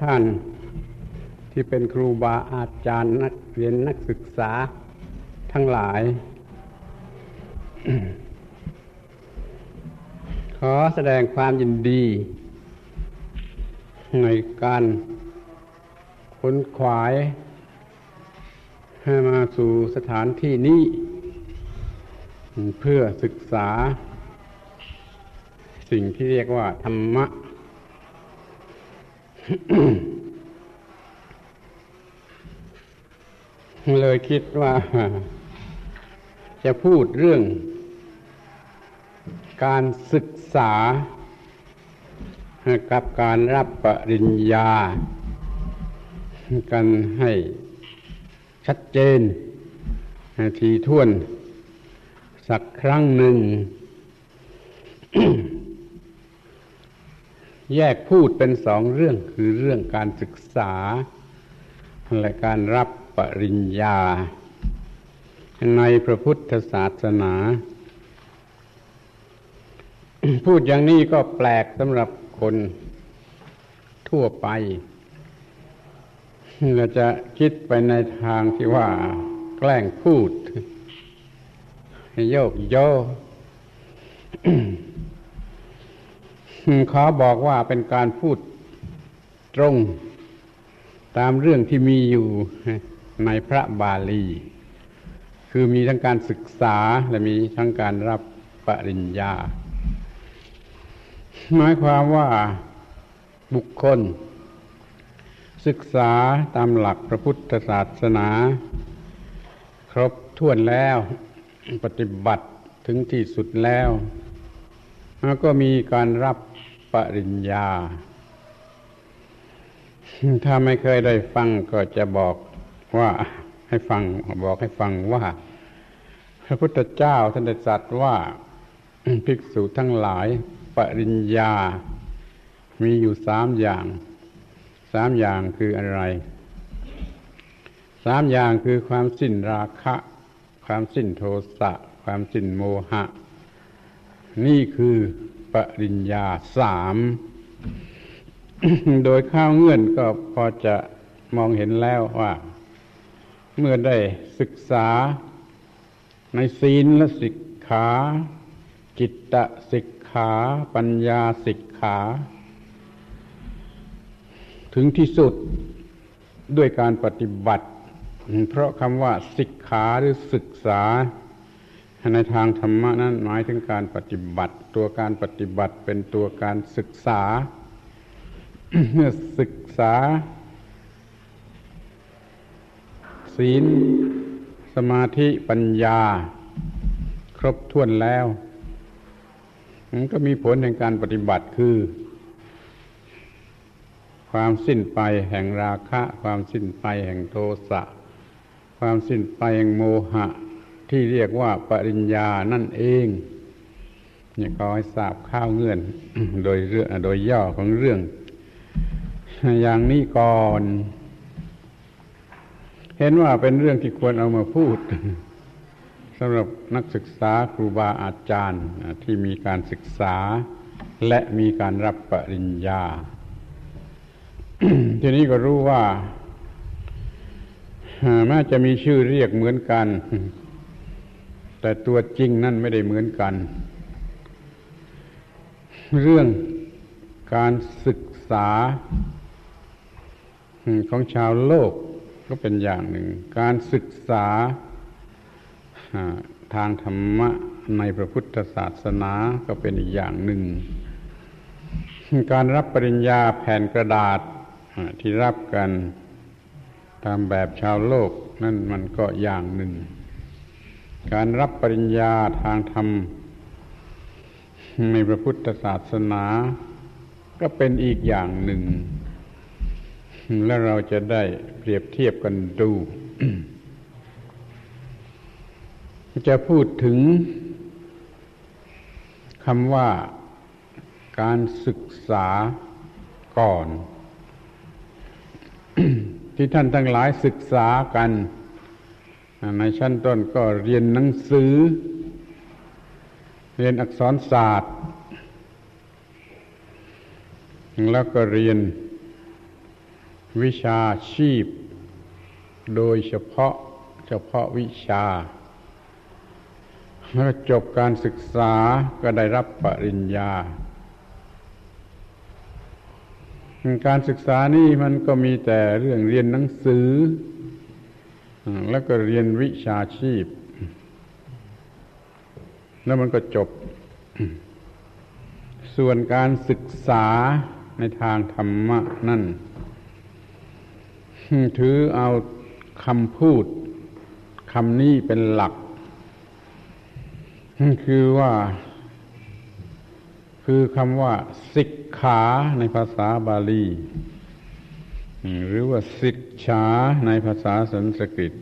ท่านที่เป็นครูบาอาจารย์นักเรียนนักศึกษาทั้งหลาย ขอแสดงความยินดี ในการค้นขวาย ให้มาสู่สถานที่นี้ เพื่อศึกษา สิ่งที่เรียกว่าธรรมะ เลยคิดว่า จะพูดเรื่อง การศึกษา กับการรับปริญญา กันให้ชัดเจน ทีท่วน สักครั้งหนึ่ง แยกพูดเป็นสองเรื่องคือเรื่องการศึกษา และการรับปริญญา ในพระพุทธศาสนา พูดอย่างนี้ก็แปลกสำหรับคนทั่วไปเราจะคิดไปในทางที่ว่าแกล้งพูดโยกโย ขอบอกว่าเป็นการพูดตรงตามเรื่องที่มีอยู่ในพระบาลี คือมีทั้งการศึกษาและมีทั้งการรับปริญญา หมายความว่าบุคคล ศึกษาตามหลักพระพุทธศาสนา ครบถ้วนแล้ว ปฏิบัติถึงที่สุดแล้ว แล้วก็มีการรับปริญญา ถ้าไม่เคยได้ฟังก็จะบอกว่าให้ฟังบอกให้ฟังว่า พระพุทธเจ้าท่านได้ตรัสว่าภิกษุทั้งหลาย ปริญญา มีอยู่สามอย่างสามอย่างคืออะไรสามอย่างคือความสิ้นราคะ ความสิ้นโทสะ ความสิ้นโมหะ นี่คือปริญญาสาม โดยข้าวเงื่อนก็พอจะมองเห็นแล้วว่า เมื่อได้ศึกษาในศีลและสิกขาจิตตสิกขาปัญญาสิกขา ถึงที่สุดด้วยการปฏิบัติ เพราะคำว่าสิกขาหรือศึกษา ในทางธรรมะนั้นหมายถึงการปฏิบัติ ตัวการปฏิบัติเป็นตัวการศึกษาเมื่อศึกษา ศีล สมาธิปัญญา ครบถ้วนแล้ว มันก็มีผลในการปฏิบัติคือ ความสิ้นไปแห่งราคะ ความสิ้นไปแห่งโทสะ ความสิ้นไปแห่งโมหะ ที่เรียกว่าปริญญานั่นเองเนี่ยก็ให้ทราบข้าวเงื่อน โดยเรื่องโดยย่อของเรื่อง อย่างนี้ก่อน เห็นว่าเป็นเรื่องที่ควรเอามาพูดสำหรับนักศึกษาครูบาอาจารย์ที่มีการศึกษา และมีการรับปริญญา ทีนี้ก็รู้ว่าแม้จะมีชื่อเรียกเหมือนกัน แต่ตัวจริงนั่นไม่ได้เหมือนกัน เรื่องการศึกษาของชาวโลกก็เป็นอย่างหนึ่ง การศึกษาทางธรรมะในพระพุทธศาสนาก็เป็นอีกอย่างหนึ่ง การรับปริญญาแผ่นกระดาษที่รับกันตามแบบชาวโลกนั่นมันก็อย่างหนึ่ง การรับปริญญาทางธรรม ในพระพุทธศาสนา ก็เป็นอีกอย่างหนึ่ง และเราจะได้เปรียบเทียบกันดู จะพูดถึงคำว่าการศึกษาก่อน ที่ท่านทั้งหลายศึกษากัน ในชั้นต้นก็เรียนหนังสือ เรียนอักษรศาสตร์ แล้วก็เรียนวิชาชีพ โดยเฉพาะเฉพาะวิชาแล้วจบการศึกษาก็ได้รับปริญญา การศึกษานี่มันก็มีแต่เรื่องเรียนหนังสือ แล้วก็เรียนวิชาชีพ แล้วมันก็จบ ส่วนการศึกษาในทางธรรมะนั่น ถือเอาคำพูดคำนี้เป็นหลัก คือว่าคือคำว่าสิกขาในภาษาบาลี หรือว่าศึกษาในภาษาสันสกฤต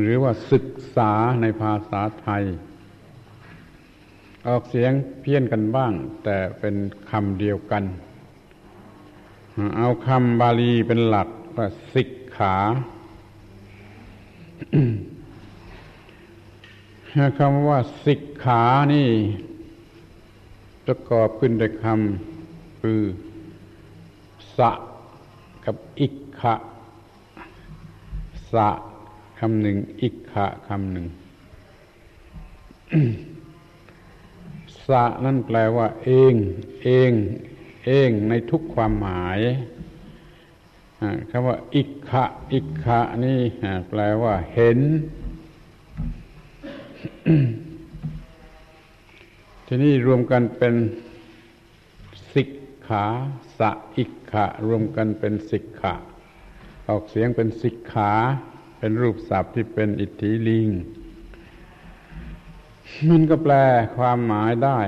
หรือว่าศึกษาในภาษาไทย ออกเสียงเพี้ยนกันบ้าง แต่เป็นคำเดียวกัน เอาคำบาลีเป็นหลักว่าสิกขาคำว่าสิกขานี่ ประกอบขึ้นด้วยคำคือสะ กับอิกขะสะคำหนึ่ง อิกขะคำหนึ่งสะนั่นแปลว่า เอง เอง เองในทุกความหมายคำว่า อิกขะอิกขะนี่แปลว่า เห็น ทีนี้รวมกันเป็นสิกขาสะอิก ขะ รวมกันเป็นสิกขะ ออกเสียงเป็นสิกขา เป็นรูปศัพท์ที่เป็นอิทธิลิง มันก็แปลความหมายได้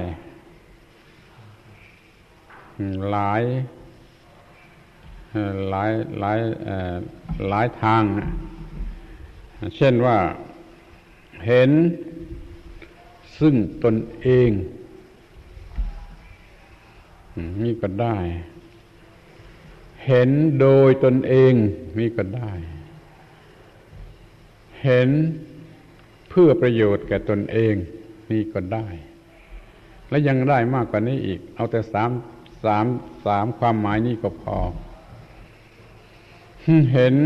หลายหลายหลายหลายทาง เช่นว่าเห็นซึ่งตนเองนี่ก็ได้ เห็นโดยตนเองนี่ก็ได้ เห็นเพื่อประโยชน์แก่ตนเองนี่ก็ได้ และยังได้มากกว่านี้อีก เอาแต่สามสามสามความหมายนี้ก็พอ เห็น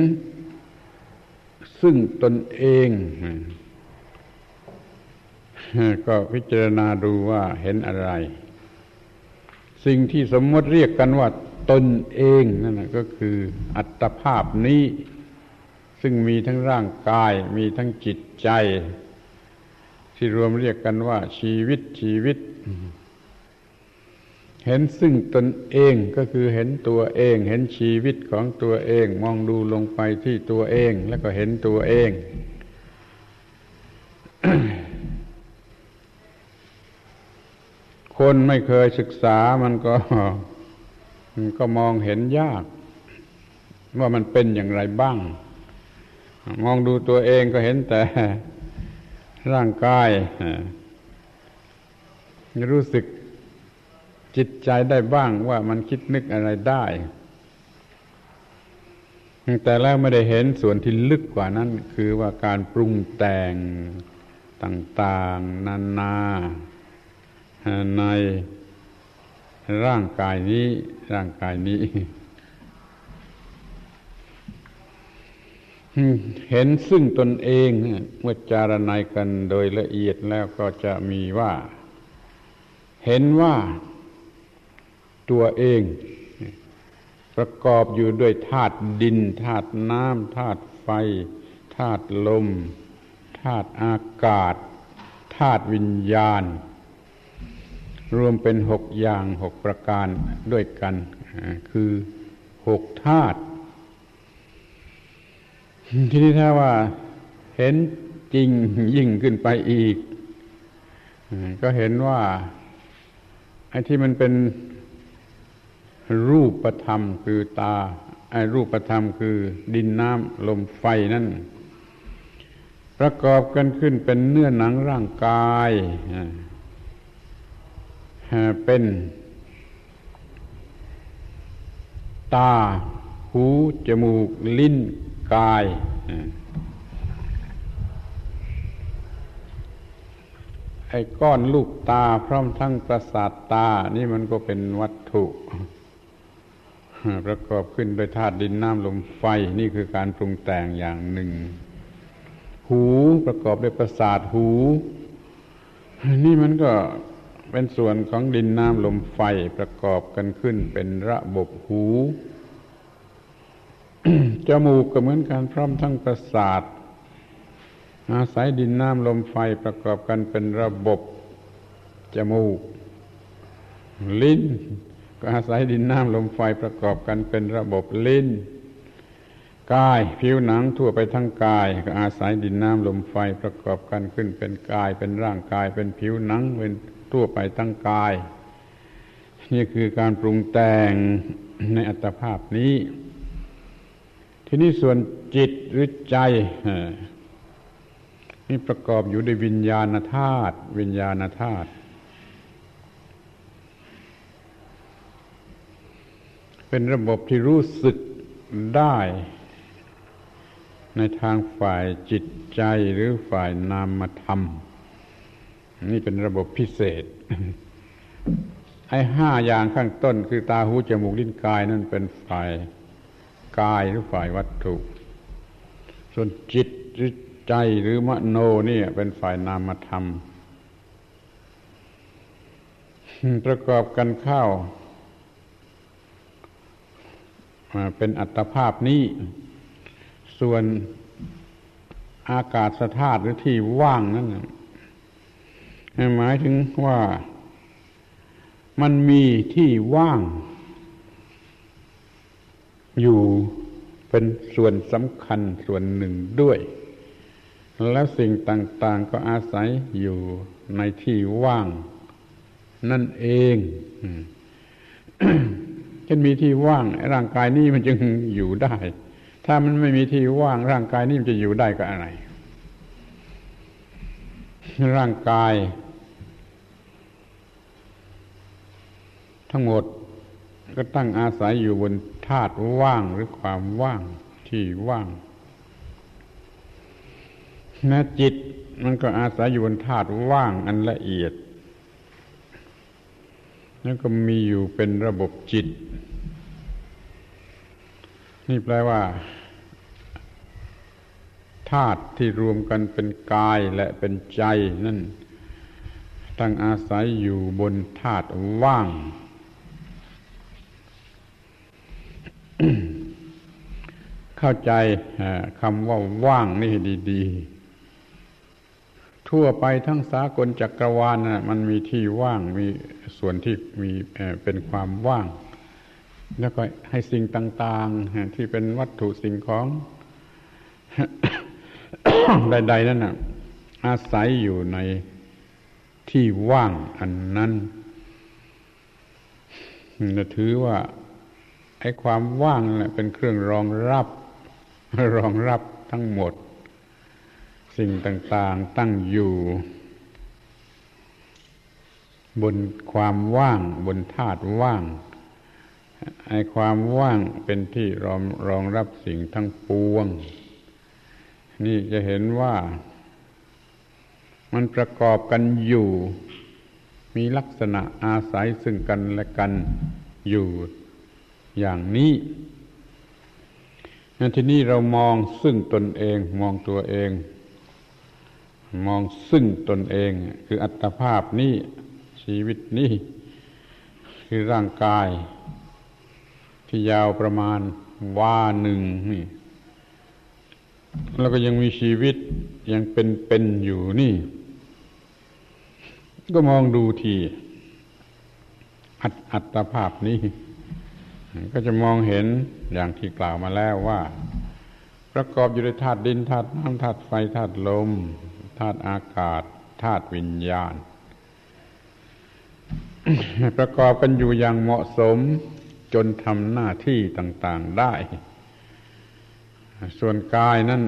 ซึ่งตนเองก็พิจารณาดูว่าเห็นอะไร สิ่งที่สมมติเรียกกันว่า ตนเองนั่นก็คืออัตภาพนี้ ซึ่งมีทั้งร่างกาย มีทั้งจิตใจ ที่รวมเรียกกันว่า ชีวิตชีวิต เห็นซึ่งตนเองก็คือเห็นตัวเอง เห็นชีวิตของตัวเอง มองดูลงไปที่ตัวเอง แล้วก็เห็นตัวเองคนไม่เคยศึกษามันก็ ก็มองเห็นยาก ว่ามันเป็นอย่างไรบ้าง มองดูตัวเองก็เห็นแต่ร่างกายรู้สึกจิตใจได้บ้างว่ามันคิดนึกอะไรได้ แต่แล้วไม่ได้เห็นส่วนที่ลึกกว่านั้น คือว่าการปรุงแต่งต่าง ๆ นานาใน ร่างกายนี้ ร่างกายนี้ เห็นซึ่งตนเองเมื่อจารณากันโดยละเอียดแล้วก็จะมีว่า เห็นว่าตัวเอง ประกอบอยู่ด้วยธาตุดินธาตุน้ำธาตุไฟธาตุลมธาตุอากาศธาตุวิญญาณ รวมเป็นหกอย่างหกประการด้วยกัน คือหกธาตุทีนี้ถ้าว่าเห็นจริงยิ่งขึ้นไปอีก ก็เห็นว่าไอ้ที่มันเป็นรูปธรรมคือตาไอ้รูปธรรมคือดินน้ำลมไฟนั่นประกอบกันขึ้นเป็นเนื้อหนังร่างกาย เป็นตา หู จมูก ลิ้น กาย ไอ้ก้อนลูกตาพร้อมทั้งประสาทตา นี่มันก็เป็นวัตถุ ประกอบขึ้นโดยธาตุดินน้ำลมไฟ นี่คือการปรุงแต่งอย่างหนึ่ง หูประกอบด้วยประสาทหู นี่มันก็ เป็นส่วนของดินน้ำลมไฟประกอบกันขึ้นเป็นระบบหู จมูกก็เหมือนกันพร้อมทั้งประสาท อาศัยดินน้ำลมไฟประกอบกันเป็นระบบจมูก ลิ้น ก็อาศัยดินน้ำลมไฟประกอบกันเป็นระบบลิ้นกายผิวหนังทั่วไปทั้งกาย ก็อาศัยดินน้ำลมไฟประกอบกันขึ้นเป็นกายเป็นร่างกายเป็นผิวหนังเป็น ทั่วไปทั้งกาย นี่คือการปรุงแต่งในอัตภาพนี้ ทีนี้ส่วนจิตหรือใจนี่ประกอบอยู่ด้วยวิญญาณธาตุวิญญาณธาตุเป็นระบบที่รู้สึกได้ ในทางฝ่ายจิตใจหรือฝ่ายนามธรรม นี่เป็นระบบพิเศษ ไอ้ห้าอย่างข้างต้น คือตาหูจมูกลิ้นกายนั่นเป็นฝ่ายกายหรือฝ่ายวัตถุ ส่วนจิตหรือใจหรือมโนนี่เป็นฝ่ายนามธรรม ประกอบกันเข้าเป็นอัตภาพนี้ ส่วนอากาศธาตุหรือที่ว่างนั่น หมายถึงว่ามันมีที่ว่าง อยู่เป็นส่วนสำคัญส่วนหนึ่งด้วย แล้วสิ่งต่าง ๆ ก็อาศัยอยู่ในที่ว่าง นั่นเองฉันมีที่ว่างร่างกายนี้มันจึงอยู่ได้ ถ้ามันไม่มีที่ว่างร่างกายนี้มันจะอยู่ได้ก็อะไร ร่างกาย ทั้งหมดก็ตั้งอาศัยอยู่บนธาตุว่างหรือความว่างที่ว่างนะจิตมันก็อาศัยอยู่บนธาตุว่างอันละเอียด แล้วก็มีอยู่เป็นระบบจิต นี่แปลว่าธาตุที่รวมกันเป็นกายและเป็นใจนั่นตั้งอาศัยอยู่บนธาตุว่าง เข้าใจคำว่าว่างนี่ดี ๆ ทั่วไปทั้งสากลจักรวาลนะมันมีที่ว่างมีส่วนที่มีเป็นความว่าง แล้วก็ให้สิ่งต่าง ๆ ที่เป็นวัตถุสิ่งของใด ๆ นั่นนะอาศัยอยู่ในที่ว่างอันนั้นจะถือว่า ไอ้ความว่างแหละเป็นเครื่องรองรับ รองรับทั้งหมด สิ่งต่างๆตั้งอยู่ บนความว่าง บนธาตุว่างไอ้ความว่างเป็นที่รองรองรับสิ่งทั้งปวง นี่จะเห็นว่า มันประกอบกันอยู่ มีลักษณะอาศัยซึ่งกันและกันอยู่ อย่างนี้ทีนี้เรามองซึ่งตนเอง มองตัวเอง มองซึ่งตนเอง คืออัตภาพนี้ชีวิตนี้คือร่างกาย ที่ยาวประมาณว่าหนึ่งนี่แล้วก็ยังมีชีวิตยังเป็นเป็นอยู่นี่ ก็มองดูทีอัตอัตภาพนี้ ก็จะมองเห็นอย่างที่กล่าวมาแล้วว่า ประกอบอยู่ด้วยธาตุดินธาตุน้ำธาตุไฟธาตุลมธาตุอากาศธาตุวิญญาณ ประกอบกันอยู่อย่างเหมาะสมจนทำหน้าที่ต่าง ๆได้ ส่วนกายนั้น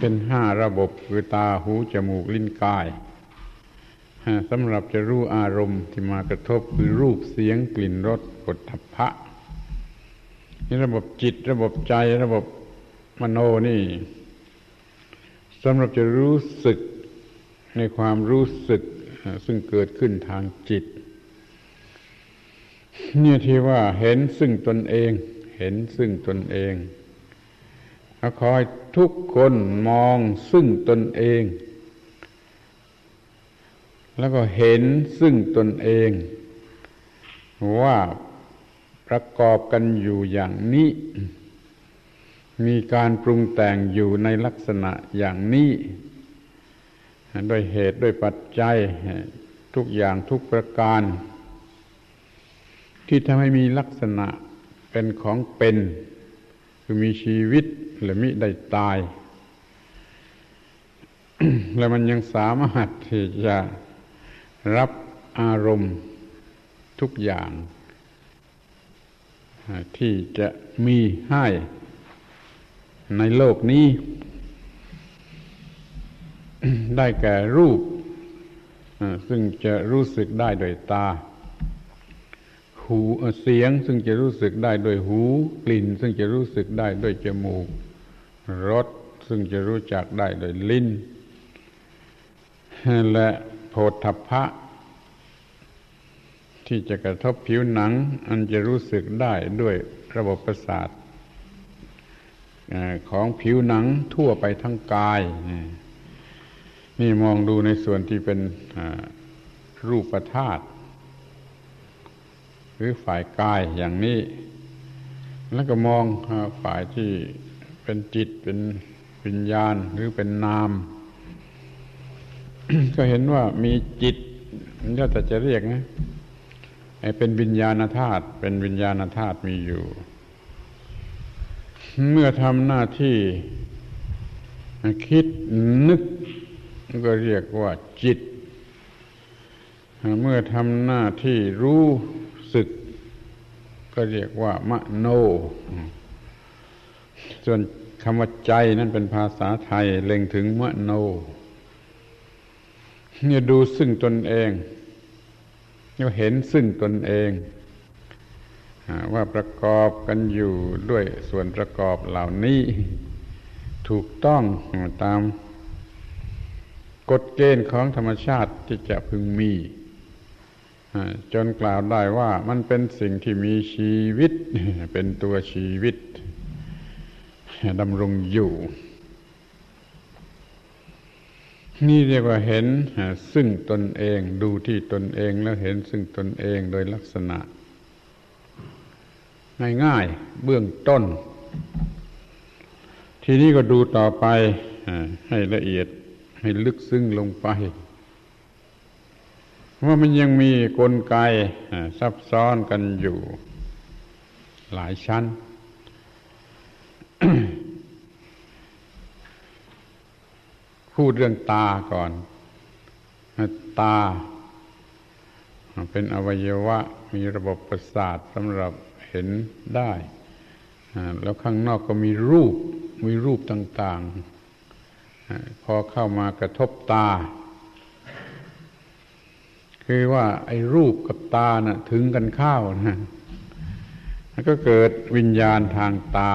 เป็นห้าระบบคือตาหูจมูกลิ้นกายสำหรับจะรู้อารมณ์ที่มากระทบคือรูปเสียงกลิ่นรส กฏทัพพะนี่ระบบจิตระบบใจระบบมโนนี่สำหรับจะรู้สึกในความรู้สึกซึ่งเกิดขึ้นทางจิต เนี่ยที่ว่าเห็นซึ่งตนเอง เห็นซึ่งตนเองคอยทุกคนมองซึ่งตนเอง แล้วก็เห็นซึ่งตนเอง ว่า ประกอบกันอยู่อย่างนี้ มีการปรุงแต่งอยู่ในลักษณะอย่างนี้ด้วยเหตุด้วยปัจจัยทุกอย่างทุกประการ ที่ทำให้มีลักษณะเป็นของเป็น คือมีชีวิตและมิได้ตาย และมันยังสามารถที่จะรับอารมณ์ทุกอย่าง ที่จะมีให้ในโลกนี้ ได้แก่รูป ซึ่งจะรู้สึกได้โดยตา หูเสียงซึ่งจะรู้สึกได้โดยหู กลิ่น ซึ่งจะรู้สึกได้โดยจมูกรสซึ่งจะรู้จักได้โดยลิ้นและโผฏฐัพพะ ที่จะกระทบผิวหนัง อันจะรู้สึกได้ด้วยระบบประสาทของผิวหนังทั่วไปทั้งกาย นี่มองดูในส่วนที่เป็นรูปธาตุหรือฝ่ายกายอย่างนี้ แล้วก็มองฝ่ายที่เป็นจิตเป็นวิญญาณหรือเป็นนาม ก็เห็นว่ามีจิตก็แต่จะเรียกนะ เป็นวิญญาณธาตุเป็นวิญญาณธาตุมีอยู่ เมื่อทำหน้าที่คิดนึกก็เรียกว่าจิต เมื่อทำหน้าที่รู้สึก ก็เรียกว่ามโน ส่วนคำว่าใจนั่นเป็นภาษาไทยเล็งถึงมโนเนี่ยดูซึ่งตนเอง เราเห็นซึ่งตนเองว่าประกอบกันอยู่ด้วยส่วนประกอบเหล่านี้ ถูกต้องตามกฎเกณฑ์ของธรรมชาติที่จะพึงมีจนกล่าวได้ว่ามันเป็นสิ่งที่มีชีวิต เป็นตัวชีวิตดำรงอยู่ นี่เรียกว่าเห็นซึ่งตนเองดูที่ตนเองแล้วเห็นซึ่งตนเองโดยลักษณะ ง่ายๆเบื้องต้น ทีนี้ก็ดูต่อไปให้ละเอียดให้ลึกซึ้งลงไปว่ามันยังมีกลไกซับซ้อนกันอยู่ หลายชั้น พูดเรื่องตาก่อน ตา เป็นอวัยวะ มีระบบประสาทสำหรับเห็นได้ แล้วข้างนอกก็มีรูป มีรูปต่าง ๆ พอเข้ามากระทบตา คือว่าไอ้รูปกับตานะ่ะถึงกันเข้านะแล้วก็เกิดวิญญาณทางตา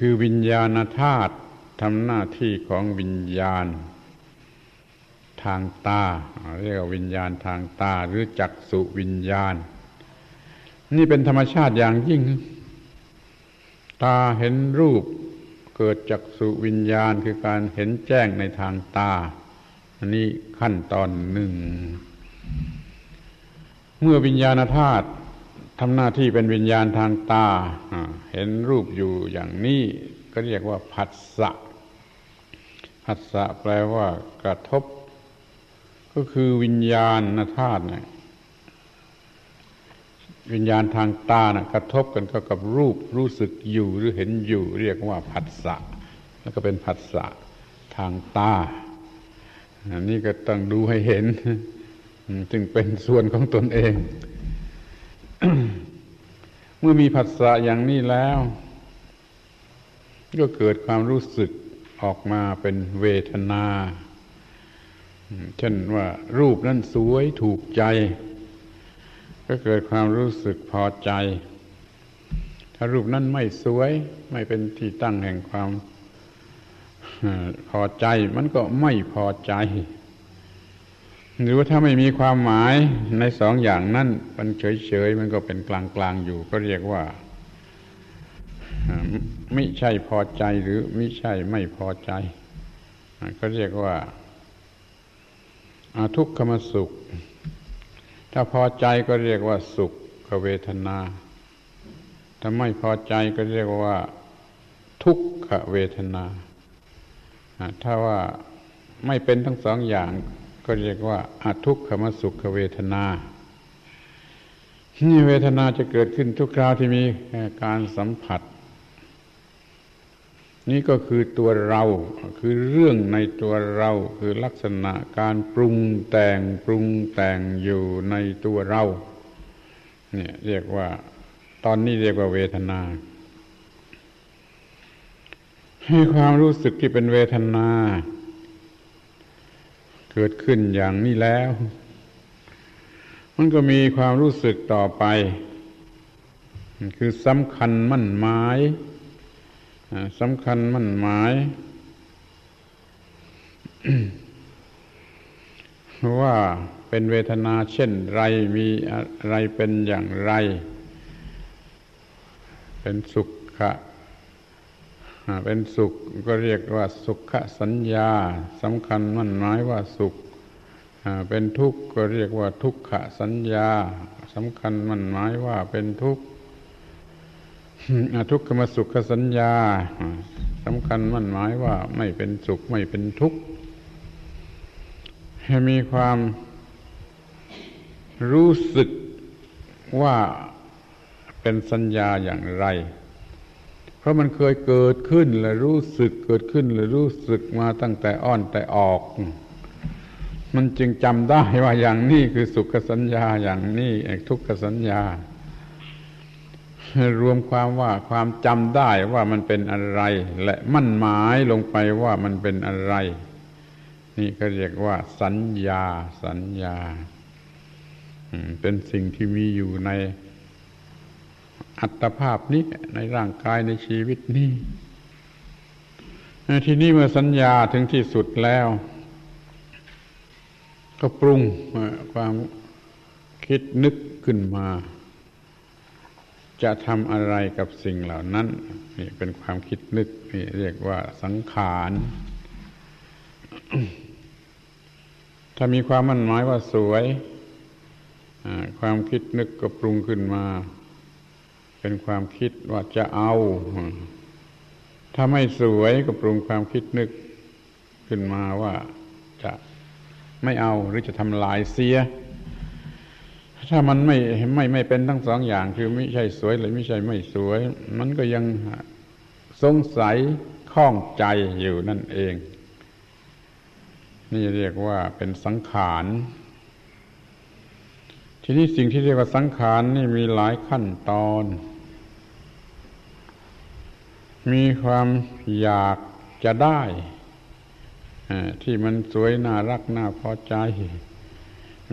คือวิญญาณธาตุ ทำหน้าที่ของวิญญาณ ทางตา เรียกว่าวิญญาณทางตาหรือจักสุวิญญาณ นี่เป็นธรรมชาติอย่างยิ่ง ตาเห็นรูปเกิดจักสุวิญญาณคือการเห็นแจ้งในทางตา อันนี้ขั้นตอนหนึ่ง เมื่อวิญญาณธาตุทำหน้าที่เป็นวิญญาณทางตา เห็นรูปอยู่อย่างนี้ก็เรียกว่าผัสสะ ผัสสะแปลว่ากระทบ ก็คือวิญญาณธาตุเนี่ยวิญญาณทางตานะกระทบกันก็กับรูปรู้สึกอยู่หรือเห็นอยู่ เรียกว่าผัสสะแล้วก็เป็นผัสสะทางตาอันนี้ก็ต้องดูให้เห็นจึงเป็นส่วนของตนเอง เมื่อมีผัสสะอย่างนี้แล้ว ก็เกิดความรู้สึก ออกมาเป็นเวทนา เช่นว่ารูปนั้นสวยถูกใจ ก็เกิดความรู้สึกพอใจ ถ้ารูปนั้นไม่สวยไม่เป็นที่ตั้งแห่งความพอใจมันก็ไม่พอใจ หรือว่าถ้าไม่มีความหมายในสองอย่างนั้นมันเฉยๆมันก็เป็นกลางๆอยู่ก็เรียกว่า ไม่ใช่พอใจหรือไม่ใช่ไม่พอใจก็เรียกว่าทุกขมสุข ถ้าพอใจก็เรียกว่าสุขเวทนา ถ้าไม่พอใจก็เรียกว่า ทุกขเวทนา ถ้าว่าไม่เป็นทั้งสองอย่างก็เรียกว่าอาทุกขมสุขเวทนานี่เวทนาจะเกิดขึ้นทุกคราวที่มีการสัมผัส นี่ก็คือตัวเรา คือเรื่องในตัวเรา คือลักษณะการปรุงแต่งปรุงแต่งอยู่ในตัวเรา เนี่ยเรียกว่า ตอนนี้เรียกว่าเวทนา ให้ความรู้สึกที่เป็นเวทนา เกิดขึ้นอย่างนี้แล้ว มันก็มีความรู้สึกต่อไป คือสำคัญมั่นหมาย สำคัญมั่นหมายว่าเป็นเวทนาเช่นไรมีอะไรเป็นอย่างไร เป็นสุขะเป็นสุขก็เรียกว่าสุขสัญญาสำคัญมั่นหมายว่าสุขเป็นทุกข์ก็เรียกว่าทุกขสัญญาสำคัญมั่นหมายว่าเป็นทุกข์ ทุกขมสุขสัญญาสำคัญมั่นหมายว่าไม่เป็นสุขไม่เป็นทุกข์ให้มีความรู้สึกว่าเป็นสัญญาอย่างไร เพราะมันเคยเกิดขึ้นและรู้สึกเกิดขึ้นและรู้สึกมาตั้งแต่อ้อนแต่ออก มันจึงจำได้ว่าอย่างนี้คือสุขสัญญาอย่างนี้ทุกขสัญญา รวมความว่าความจำได้ว่ามันเป็นอะไร และมั่นหมายลงไปว่ามันเป็นอะไร นี่ก็เรียกว่า สัญญา สัญญาเป็นสิ่งที่มีอยู่ในอัตภาพนี้ในร่างกายในชีวิตนี้ทีนี้เมื่อสัญญาถึงที่สุดแล้ว ก็ปรุงความคิดนึกขึ้นมา จะทำอะไรกับสิ่งเหล่านั้น นี่เป็นความคิดนึกนี่เรียกว่าสังขารถ้ามีความมั่นหมายว่าสวยความคิดนึกก็ปรุงขึ้นมา เป็นความคิดว่าจะเอา ถ้าไม่สวยก็ปรุงความคิดนึกขึ้นมาว่าจะไม่เอาหรือจะทำลายเสีย ถ้ามันไม่ไม่ไม่เป็นทั้งสองอย่าง คือไม่ใช่สวยเลยไม่ใช่ไม่สวย มันก็ยังสงสัยข้องใจอยู่นั่นเอง นี่เรียกว่าเป็นสังขารทีนี้สิ่งที่เรียกว่าสังขารนี่มีหลายขั้นตอน มีความอยากจะได้ที่มันสวยน่ารักน่าพอใจ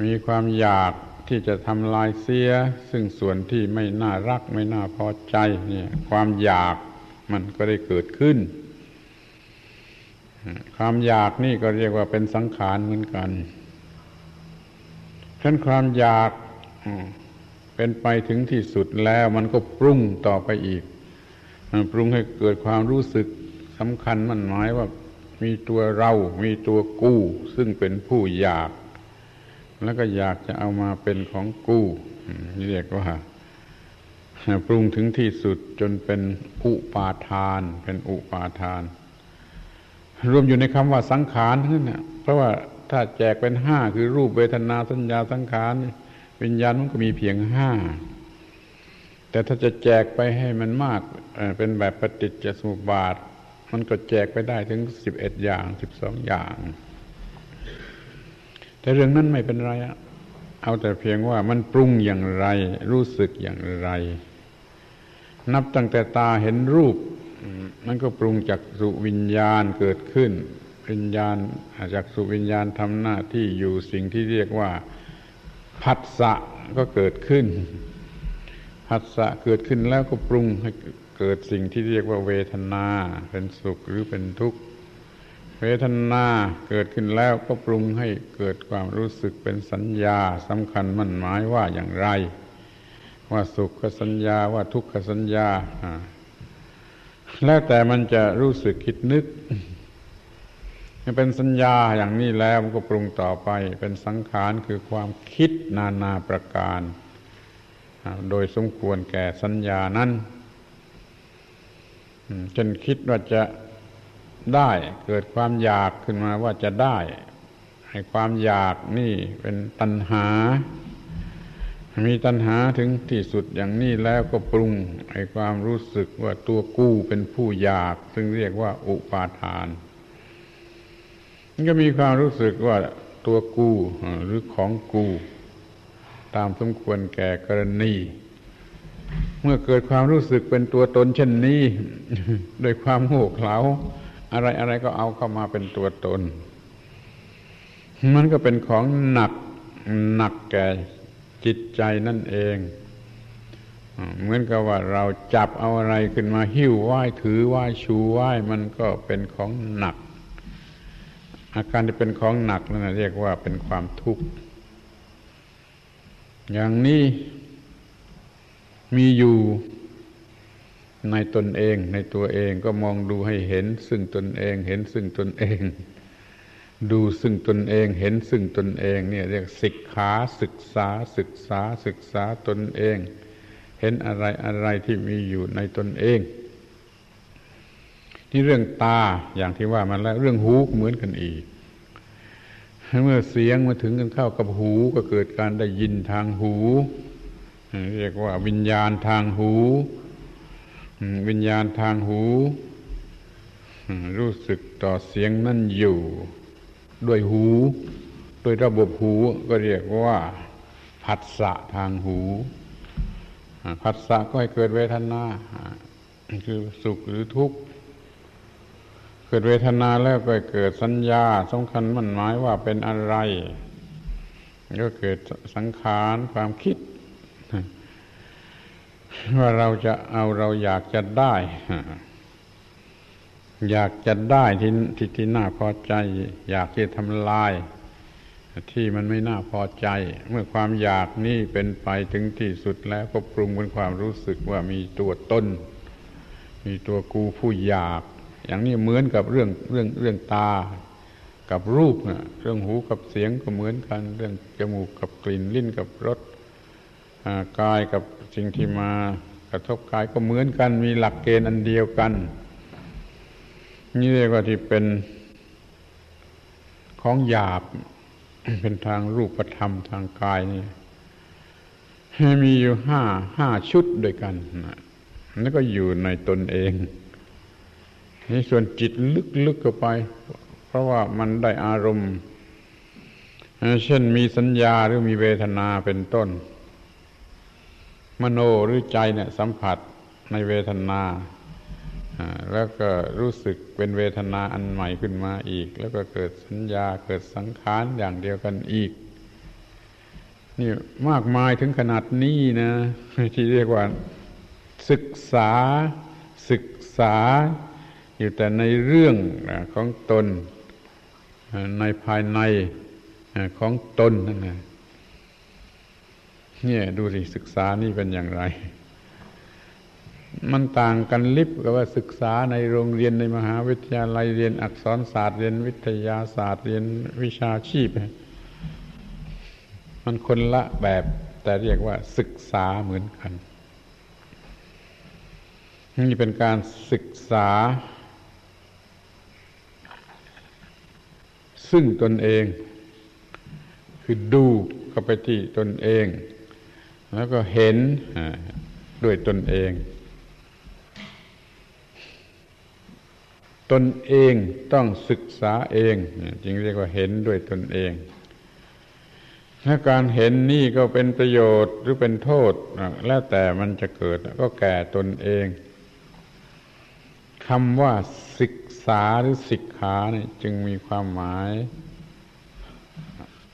มีความอยาก ที่จะทำลายเสีย ซึ่งส่วนที่ไม่น่ารักไม่น่าพอใจเนี่ย ความอยากมันก็ได้เกิดขึ้น ความอยากนี่ก็เรียกว่าเป็นสังขารเหมือนกันฉะนั้นความอยากเป็นไปถึงที่สุดแล้ว มันก็ปรุงต่อไปอีก มันปรุงให้เกิดความรู้สึกสำคัญมันหมายว่ามีตัวเรา มีตัวกู้ ซึ่งเป็นผู้อยาก แล้วก็อยากจะเอามาเป็นของกู้เรียกว่าปรุงถึงที่สุดจนเป็นอุปาทาน เป็นอุปาทาน รวมอยู่ในคำว่าสังขารนั่นเนี่ยเพราะว่าถ้าแจกเป็นห้าคือรูปเวทนาสัญญาสังขารวิญญาณมันก็มีเพียงห้าแต่ถ้าจะแจกไปให้มันมากเป็นแบบปฏิจจสมุปบาท มันก็แจกไปได้ถึงสิบเอ็ดอย่างสิบสองอย่าง แต่เรื่องนั้นไม่เป็นไรเอาแต่เพียงว่ามันปรุงอย่างไร รู้สึกอย่างไร นับตั้งแต่ตาเห็นรูป มันก็ปรุงจากสุวิญญาณเกิดขึ้น วิญญาณจากสุวิญญาณทำหน้าที่อยู่สิ่งที่เรียกว่าผัสสะก็เกิดขึ้นผัสสะเกิดขึ้นแล้วก็ปรุงให้เกิดสิ่งที่เรียกว่าเวทนา เป็นสุขหรือเป็นทุกข์ เวทนาเกิดขึ้นแล้วก็ปรุงให้เกิดความรู้สึกเป็นสัญญาสำคัญมั่นหมายว่าอย่างไร ว่าสุขสัญญาว่าทุกขสัญญา แล้วแต่มันจะรู้สึกคิดนึกเป็นสัญญาอย่างนี้แล้วมันก็ปรุงต่อไป เป็นสังขารคือความคิดนานาประการ โดยสมควรแก่สัญญานั้นจนคิดว่าจะ ได้เกิดความอยากขึ้นมาว่าจะได้ให้ความอยากนี่เป็นตัณหา มีตัณหาถึงที่สุดอย่างนี้แล้วก็ปรุงให้ความรู้สึกว่าตัวกู้เป็นผู้อยาก ซึ่งเรียกว่าอุปาทานก็มีความรู้สึกว่าตัวกู้หรือของกู้ตามสมควรแก่กรณี เมื่อเกิดความรู้สึกเป็นตัวตนเช่นนี้โดยความโง่เขลา อะไรอะไรก็เอาเข้ามาเป็นตัวตน มันก็เป็นของหนักหนักแก่จิตใจนั่นเอง เหมือนกับว่าเราจับเอาอะไรขึ้นมาหิ้วไหว้ถือไหว้ชูไหว้มันก็เป็นของหนัก อาการที่เป็นของหนักนั่นเรียกว่าเป็นความทุกข์ อย่างนี้มีอยู่ ในตนเองในตัวเองก็มองดูให้เห็น ซึ่งตนเองเห็นซึ่งตนเอง ดูซึ่งตนเองเห็นซึ่งตนเองเนี่ยเรียกศิกขาศึกษาศึกษาศึกษาตนเอง เห็นอะไรอะไรที่มีอยู่ในตนเอง นี่เรื่องตาอย่างที่ว่ามาแล้วเรื่องหูเหมือนกันอีกเมื่อเสียงมาถึงกันเข้ากับหูก็เกิดการได้ยินทางหู เรียกว่าวิญญาณทางหู วิญญาณทางหู รู้สึกต่อเสียงนั่นอยู่ ด้วยหูโดยระบบหูก็เรียกว่าผัสสะทางหูผัสสะก็ให้เกิดเวทนาคือสุขหรือทุกข์เกิดเวทนาแล้วก็เกิดสัญญาสำคัญมันหมายว่าเป็นอะไร ก็เกิดสังขารความคิด ว่าเราจะเอาเราอยากจะได้ อยากจะได้ที่ที่ที่น่าพอใจ อยากจะทำลาย ที่มันไม่น่าพอใจ เมื่อความอยากนี่เป็นไปถึงที่สุดแล้วก็ปรุงเป็นความรู้สึกว่ามีตัวตนมีตัวกูผู้อยาก อย่างนี้เหมือนกับเรื่องเรื่องเรื่องตากับรูปนะเรื่องหูกับเสียงก็เหมือนกัน เรื่องจมูกกับกลิ่นลิ้นกับรส กายกับสิ่งที่มากระทบกายก็เหมือนกัน มีหลักเกณฑ์อันเดียวกัน นี่เรียกว่าที่เป็นของหยาบ เป็นทางรูปธรรมทางกายนี่มีอยู่ห้าห้าชุดด้วยกันนะแล้วก็อยู่ในตนเอง นี่ส่วนจิตลึกๆเข้าไป เพราะว่ามันได้อารมณ์ เช่นมีสัญญาหรือมีเวทนาเป็นต้น มโนหรือใจเนี่ยสัมผัสในเวทนาแล้วก็รู้สึกเป็นเวทนาอันใหม่ขึ้นมาอีก แล้วก็เกิดสัญญาเกิดสังขารอย่างเดียวกันอีก นี่มากมายถึงขนาดนี้นะ ที่เรียกว่า ศึกษาศึกษา อยู่แต่ในเรื่องของตนในภายในของตนนั่นนะ เนี่ยดูสิศึกษานี่เป็นอย่างไร มันต่างกันลิบกับว่าศึกษาในโรงเรียนในมหาวิทยาลัยเรียนอักษรศาสตร์เรียนวิทยาศาสตร์เรียนวิชาชีพ มันคนละแบบแต่เรียกว่าศึกษาเหมือนกัน นี่เป็นการศึกษา ซึ่งตนเอง คือดูเข้าไปที่ตนเอง แล้วก็เห็นด้วยตนเอง ตนเองต้องศึกษาเอง จึงเรียกว่าเห็นด้วยตนเองและการเห็นนี่ก็เป็นประโยชน์หรือเป็นโทษ แล้วแต่มันจะเกิดก็แก่ตนเองคำว่าศึกษาหรือศิกขาเนี่ยจึงมีความหมาย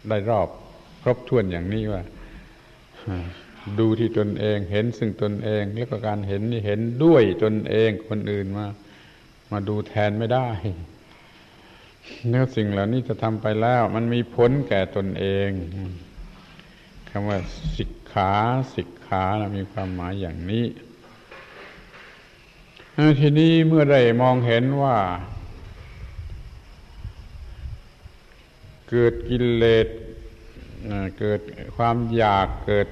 ได้รอบครบถ้วนอย่างนี้ว่า ดูที่ตนเองเห็นซึ่งตนเอง แล้วก็การเห็นนี่เห็นด้วยตนเองคนอื่นมา มาดูแทนไม่ได้แล้วสิ่งเหล่านี้จะทำไปแล้ว มันมีผลแก่ตนเองคำว่าสิกขาสิกขานะมีความหมายอย่างนี้ทีนี้เมื่อได้มองเห็นว่า เกิดกิเลสเกิดความอยากเกิด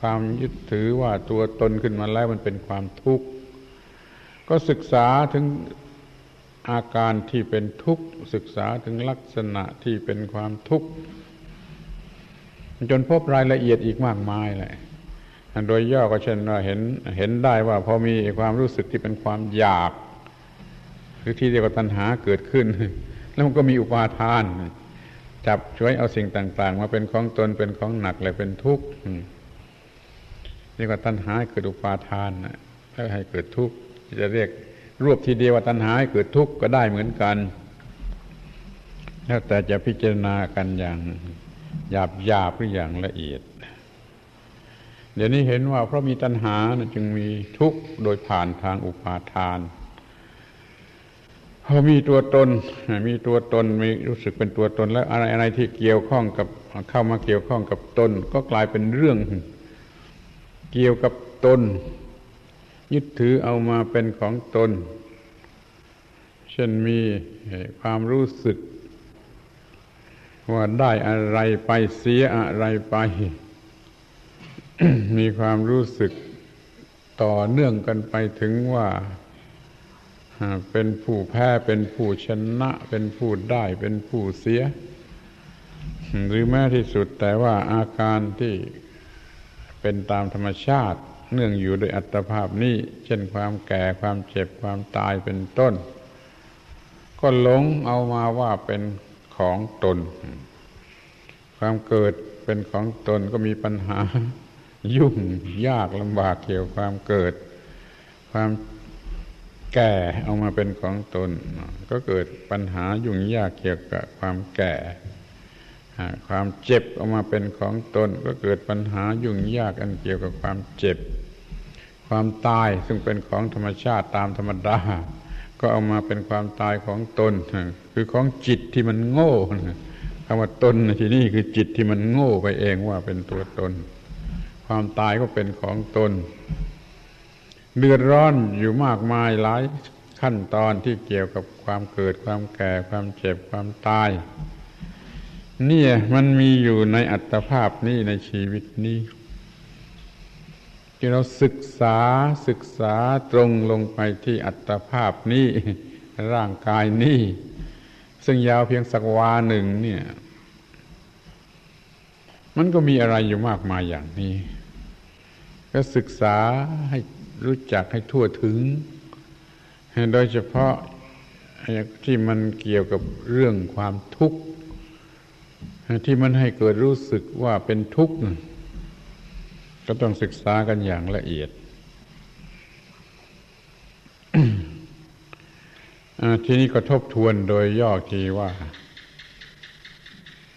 ความยึดถือว่าตัวตนขึ้นมาแล้วมันเป็นความทุกข์ ก็ศึกษาถึงอาการที่เป็นทุกข์ ศึกษาถึงลักษณะที่เป็นความทุกข์จนพบรายละเอียดอีกมากมายเลยโดยย่อก็เช่นว่าเห็นเห็นได้ว่าพอมีความรู้สึกที่เป็นความอยาก หรือที่เรียกว่าตัณหาเกิดขึ้น แล้วมันก็มีอุปาทาน จับช่วยเอาสิ่งต่าง ๆ มาเป็นของตนเป็นของหนักเลยเป็นทุกข์ เรียกว่าตัณหาเกิดอุปาทานแล้วให้เกิดทุกข์จะเรียกรวบทีเดียวว่าตัณหาเกิดทุกข์ก็ได้เหมือนกัน แล้วแต่จะพิจารณากันอย่างหยาบหยาบหรืออย่างละเอียด เดี๋ยวนี้เห็นว่าเพราะมีตัณหาจึงมีทุกข์โดยผ่านทางอุปาทานพอมีตัวตน มีตัวตนมีรู้สึกเป็นตัวตน แล้วอะไรอะไรที่เกี่ยวข้องกับเข้ามาเกี่ยวข้องกับตน ก็กลายเป็นเรื่อง เกี่ยวกับตน ยึดถือเอามาเป็นของตน เช่นมีความรู้สึก ว่าได้อะไรไปเสียอะไรไป มีความรู้สึกต่อเนื่องกันไปถึงว่าเป็นผู้แพ้เป็นผู้ชนะ เป็นผู้ได้เป็นผู้เสีย หรือแม้ที่สุดแต่ว่าอาการที่ เป็นตามธรรมชาติ เนื่องอยู่โดยอัตภาพนี้ เช่นความแก่ความเจ็บความตายเป็นต้น ก็หลงเอามาว่าเป็นของตน ความเกิดเป็นของตนก็มีปัญหายุ่งยากลำบากเกี่ยวความเกิด ความแก่เอามาเป็นของตน ก็เกิดปัญหายุ่งยากเกี่ยวกับความแก่ ความเจ็บออกมาเป็นของตนก็เกิดปัญหายุ่งยากอันเกี่ยวกับความเจ็บ ความตายซึ่งเป็นของธรรมชาติตามธรรมดา ก็เอามาเป็นความตายของตน คือของจิตที่มันโง่คำว่าตนที่นี่คือจิตที่มันโง่ไปเองว่าเป็นตัวตน ความตายก็เป็นของตน เดือดร้อนอยู่มากมายหลายขั้นตอนที่เกี่ยวกับความเกิดความแก่ความเจ็บความตาย นี่มันมีอยู่ในอัตภาพนี้ในชีวิตนี้ที่เราศึกษาศึกษาตรงลงไปที่อัตภาพนี้ร่างกายนี้ซึ่งยาวเพียงสักวาหนึ่งเนี่ย มันก็มีอะไรอยู่มากมายอย่างนี้ ก็ศึกษาให้รู้จักให้ทั่วถึง โดยเฉพาะที่มันเกี่ยวกับเรื่องความทุกข์ ที่มันให้เกิดรู้สึกว่าเป็นทุกข์ก็ต้องศึกษากันอย่างละเอียดทีนี้ก็ทบทวนโดยย่อทีว่า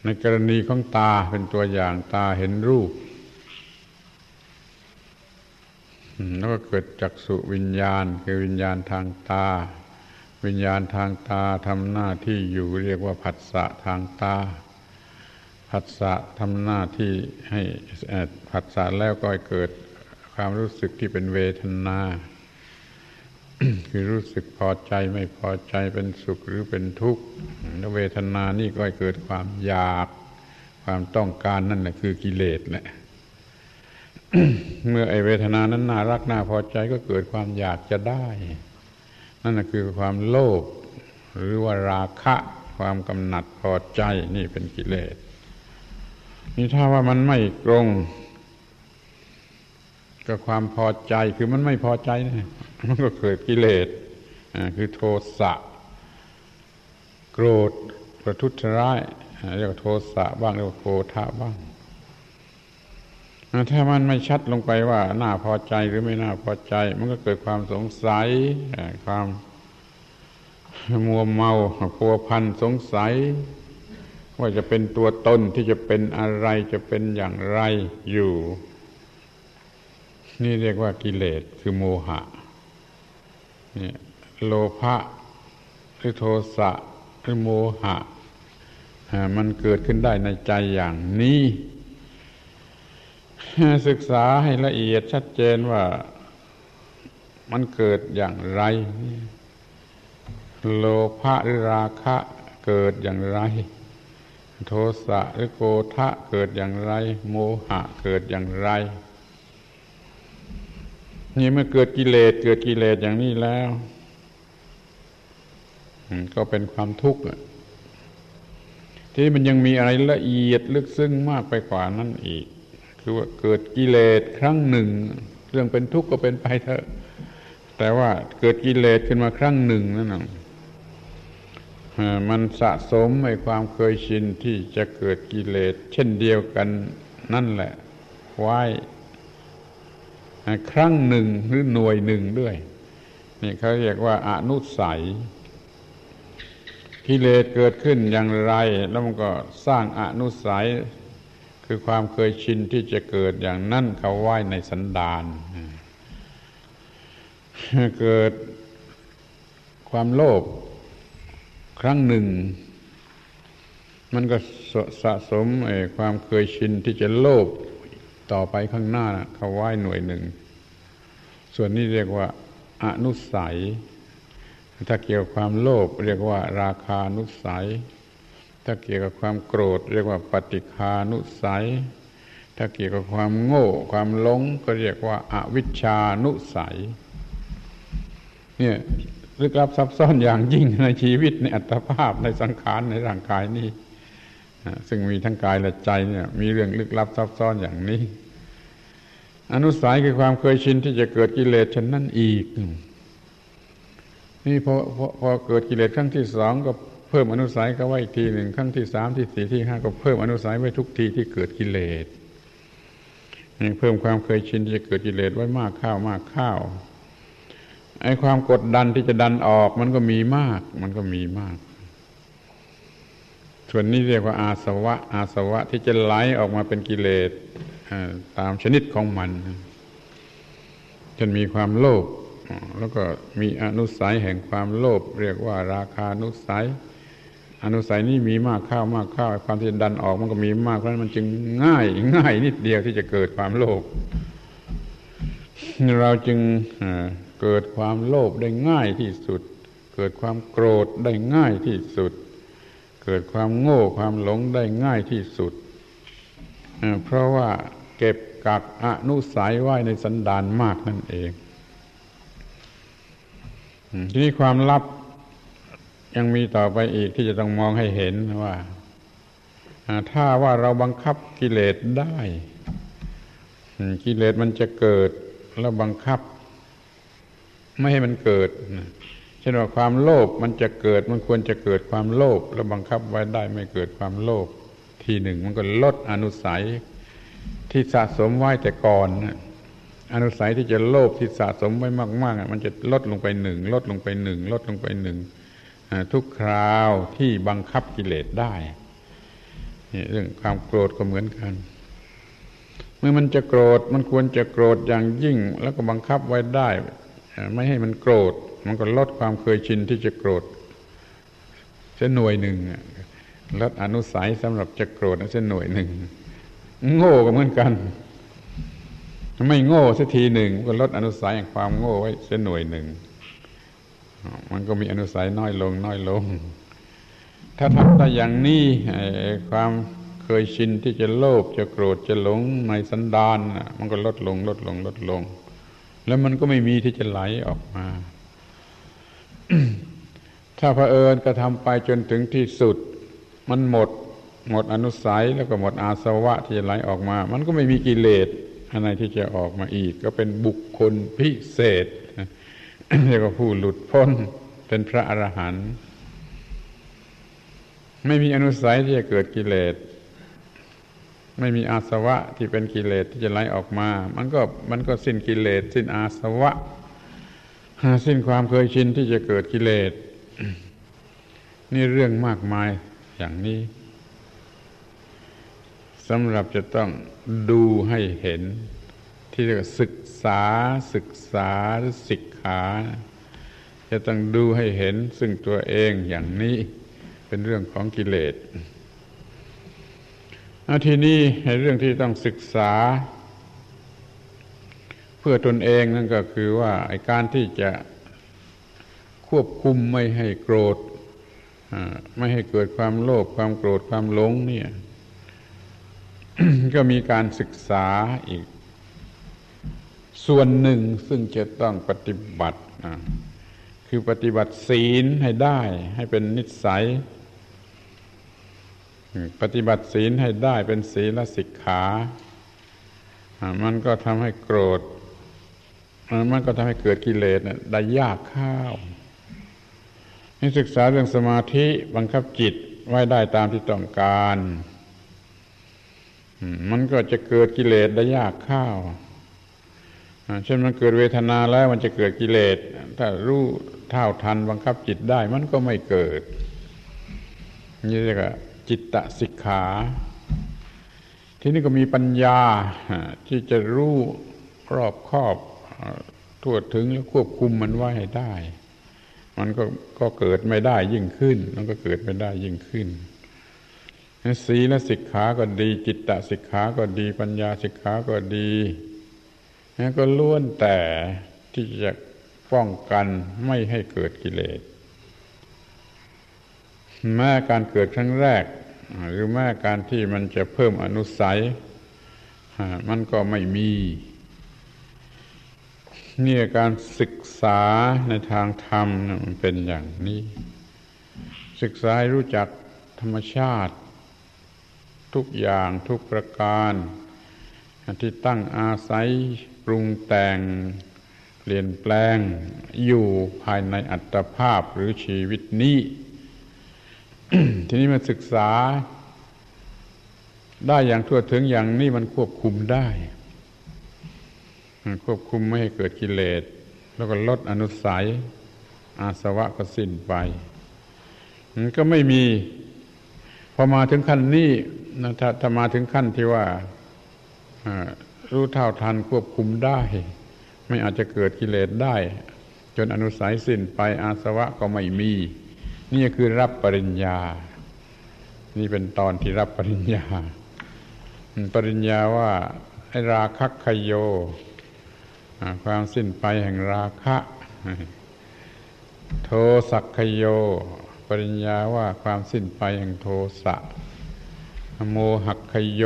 ในกรณีของตาเป็นตัวอย่างตาเห็นรูป แล้วก็เกิดจักสุวิญญาณ คือวิญญาณทางตา วิญญาณทางตาทำหน้าที่อยู่เรียกว่าผัสสะทางตา ผัสสะทำหน้าที่ให้ผัสสะแล้วก็เกิดความรู้สึกที่เป็นเวทนา คือรู้สึกพอใจไม่พอใจเป็นสุขหรือเป็นทุกข์แล้วเวทนานี่ก็เกิดความอยาก ความต้องการนั่นแหละคือกิเลสแหละเมื่อไอเวทนานั้นน่ารักน่าพอใจก็เกิดความอยากจะได้ นั่นคือความโลภหรือว่าราคะ ความกำหนัดพอใจนี่เป็นกิเลส นี่ถ้าว่ามันไม่ตรงกับความพอใจคือมันไม่พอใจนะมันก็เกิดกิเลสคือโทสะโกรธประทุษร้ายเรียกว่าโทสะบ้างเรียกว่าโกธาบ้างถ้ามันไม่ชัดลงไปว่าน่าพอใจหรือไม่น่าพอใจ มันก็เกิดความสงสัยความมัวเมาพัวพันสงสัย ว่าจะเป็นตัวตนที่จะเป็นอะไรจะเป็นอย่างไรอยู่ นี่เรียกว่ากิเลสคือโมหะนี่โลภะหรือโทสะหรือโมหะมันเกิดขึ้นได้ในใจอย่างนี้ ศึกษาให้ละเอียดชัดเจนว่ามันเกิดอย่างไร โลภะหรือราคะเกิดอย่างไร โทสะหรือโกทะเกิดอย่างไร โมหะเกิดอย่างไร นี่เมื่อเกิดกิเลสเกิดกิเลสอย่างนี้แล้ว ก็เป็นความทุกข์ที่มันยังมีอะไรละเอียดลึกซึ้งมากไปกว่านั้นอีก คือว่าเกิดกิเลสครั้งหนึ่ง เรื่องเป็นทุกข์ก็เป็นไปเถอะ แต่ว่าเกิดกิเลสขึ้นมาครั้งหนึ่งนั่นนะ มันสะสมในความเคยชินที่จะเกิดกิเลส เช่นเดียวกันนั่นแหละ ไว้ ครั้งหนึ่งหรือหน่วยหนึ่งด้วย นี่เขาเรียกว่าอนุสัย กิเลสเกิดขึ้นอย่างไร แล้วมันก็สร้างอนุสัย คือความเคยชินที่จะเกิดอย่างนั้นเขาไหว้ในสันดานเกิดความโลภ ครั้งหนึ่ง มันก็สะสมความเคยชินที่จะโลภต่อไปข้างหน้านะเขาไหว้หน่วยหนึ่ง ส่วนนี้เรียกว่าอนุสัย ถ้าเกี่ยวกับความโลภเรียกว่าราคานุสัย ถ้าเกี่ยวกับความโกรธ เรียกว่าปฏิคานุสัย ถ้าเกี่ยวกับความโง่ ความหลงก็เรียกว่าอาวิชชานุสัย เนี่ย ลึกลับซับซ้อนอย่างยิ่งในชีวิตในอัตภาพในสังขารในร่างกายนี้ซึ่งมีทั้งกายและใจเนี่ย มีเรื่องลึกลับซับซ้อนอย่างนี้ อนุสัยคือความเคยชินที่จะเกิดกิเลสฉันนั่นอีก นี่พอพอพอเกิดกิเลสครั้งที่สองก็เพิ่มอนุสัยก็ไว้อีกทีหนึ่งครั้งที่สามที่สี่ที่ห้าก็เพิ่มอนุสัยไว้ทุกทีที่เกิดกิเลสเพิ่มความเคยชินที่จะเกิดกิเลสไว้มากข้าวมากข้าว ไอ้ความกดดันที่จะดันออกมันก็มีมาก มันก็มีมาก ส่วนนี้เรียกว่าอาสวะ อาสวะที่จะไหลออกมาเป็นกิเลสตามชนิดของมันจนมีความโลภแล้วก็มีอนุสัยแห่งความโลภเรียกว่าราคานุสัย อนุสัยนี้มีมากข้าวมากข้าวความที่จะดันออกมันก็มีมากเพราะนั้นมันจึงง่ายง่ายนิดเดียวที่จะเกิดความโลภเราจึง เกิดความโลภได้ง่ายที่สุด เกิดความโกรธได้ง่ายที่สุด เกิดความโง่ความหลงได้ง่ายที่สุด เพราะว่าเก็บกักอนุสัยไว้ในสันดานมากนั่นเองทีนี้ความลับยังมีต่อไปอีกที่จะต้องมองให้เห็นว่า ถ้าว่าเราบังคับกิเลสได้ กิเลสมันจะเกิดแล้วบังคับ ไม่ให้มันเกิดเช่นว่าความโลภมันจะเกิดมันควรจะเกิดความโลภแล้วบังคับไว้ได้ไม่เกิดความโลภทีหนึ่งมันก็ลดอนุสัยที่สะสมไว้แต่ก่อนอนุสัยที่จะโลภที่สะสมไว้มากๆมันจะลดลงไปหนึ่งลดลงไปหนึ่งลดลงไปหนึ่งทุกคราวที่บังคับกิเลสได้เรื่องความโกรธก็เหมือนกัน เมื่อมันจะโกรธมันควรจะโกรธอย่างยิ่ง แล้วก็บังคับไว้ได้ ไม่ให้มันโกรธ มันก็ลดความเคยชินที่จะโกรธเส้นหน่วยหนึ่งลดอนุสัยสำหรับจะโกรธเส้นหน่วยหนึ่งโง่ก็เหมือนกันไม่โง่สักทีหนึ่งก็ลดอนุสัยแห่งความโง่ไว้เส้นหน่วยหนึ่งมันก็มีอนุสัยน้อยลง น้อยลง ถ้าทำได้อย่างนี้ความเคยชินที่จะโลภจะโกรธจะหลงในสันดานมันก็ลดลง ลดลงลดลง แล้วมันก็ไม่มีที่จะไหลออกมา ถ้าเผอิญกระทำไปจนถึงที่สุด มันหมด หมดอนุสัยแล้วก็หมดอาสวะที่จะไหลออกมา มันก็ไม่มีกิเลสอะไรที่จะออกมาอีก ก็เป็นบุคคลพิเศษเรียกว่าผู้หลุดพ้นเป็นพระอรหันต์ไม่มีอนุสัยที่จะเกิดกิเลส ไม่มีอาสวะที่เป็นกิเลสที่จะไหลออกมา มันก็มันก็สิ้นกิเลสสิ้นอาสวะ สิ้นความเคยชินที่จะเกิดกิเลส นี่เรื่องมากมายอย่างนี้สำหรับจะต้องดูให้เห็น ที่เรียกศึกษาศึกษาหรือศิกขา จะต้องดูให้เห็นซึ่งตัวเองอย่างนี้เป็นเรื่องของกิเลส ทีนี้เรื่องที่ต้องศึกษา เพื่อตนเองนั่นก็คือว่าไอ้การที่จะควบคุมไม่ให้โกรธไม่ให้เกิดความโลภความโกรธความหลงเนี่ย ก็มีการศึกษาอีก ส่วนหนึ่งซึ่งจะต้องปฏิบัติคือปฏิบัติศีลให้ได้ ให้เป็นนิสัย ปฏิบัติศีลให้ได้เป็นศีลสิกขามันก็ทำให้โกรธ มันก็ทำให้เกิดกิเลสได้ยากข้าวให้ศึกษาเรื่องสมาธิบังคับจิตไว้ได้ตามที่ต้องการ มันก็จะเกิดกิเลสได้ยากข้าวเช่นมันเกิดเวทนาแล้วมันจะเกิดกิเลส ถ้ารู้เท่าทันบังคับจิตได้ มันก็ไม่เกิด นี่เรียกว่า จิตตสิกขา ที่นี่ก็มีปัญญาที่จะรู้รอบครอบทั่วถึงแล้วควบคุมมันไว้ให้ได้ มันก็ก็เกิดไม่ได้ยิ่งขึ้น มันก็เกิดไม่ได้ยิ่งขึ้นศีลสิกขาก็ดี จิตตสิกขาก็ดี ปัญญาสิกขาก็ดีก็ล้วนแต่ที่จะป้องกันไม่ให้เกิดกิเลสแม้การเกิดครั้งแรก หรือแม้การที่มันจะเพิ่มอนุสัยมันก็ไม่มีนี่การศึกษาในทางธรรมมันเป็นอย่างนี้ ศึกษารู้จักธรรมชาติ ทุกอย่างทุกประการที่ตั้งอาศัยปรุงแต่งเปลี่ยนแปลงอยู่ภายในอัตภาพหรือชีวิตนี้ ทีนี้มาศึกษา ได้อย่างทั่วถึงอย่างนี้มันควบคุมได้ ควบคุมไม่ให้เกิดกิเลส แล้วก็ลดอนุสัย อาสวะก็สิ้นไป มันก็ไม่มี พอมาถึงขั้นนี้นะถ้าถ้ามาถึงขั้นที่ว่ารู้เท่าทันควบคุมได้ ไม่อาจจะเกิดกิเลสได้ จนอนุสัยสิ้นไปอาสวะก็ไม่มี นี่คือรับปริญญา นี่เป็นตอนที่รับปริญญา ปริญญาว่าให้ราคักขยโย ความสิ้นไปแห่งราคะ โทสักขโย ปริญญาว่าความสิ้นไปแห่งโทสะ โมหักขโย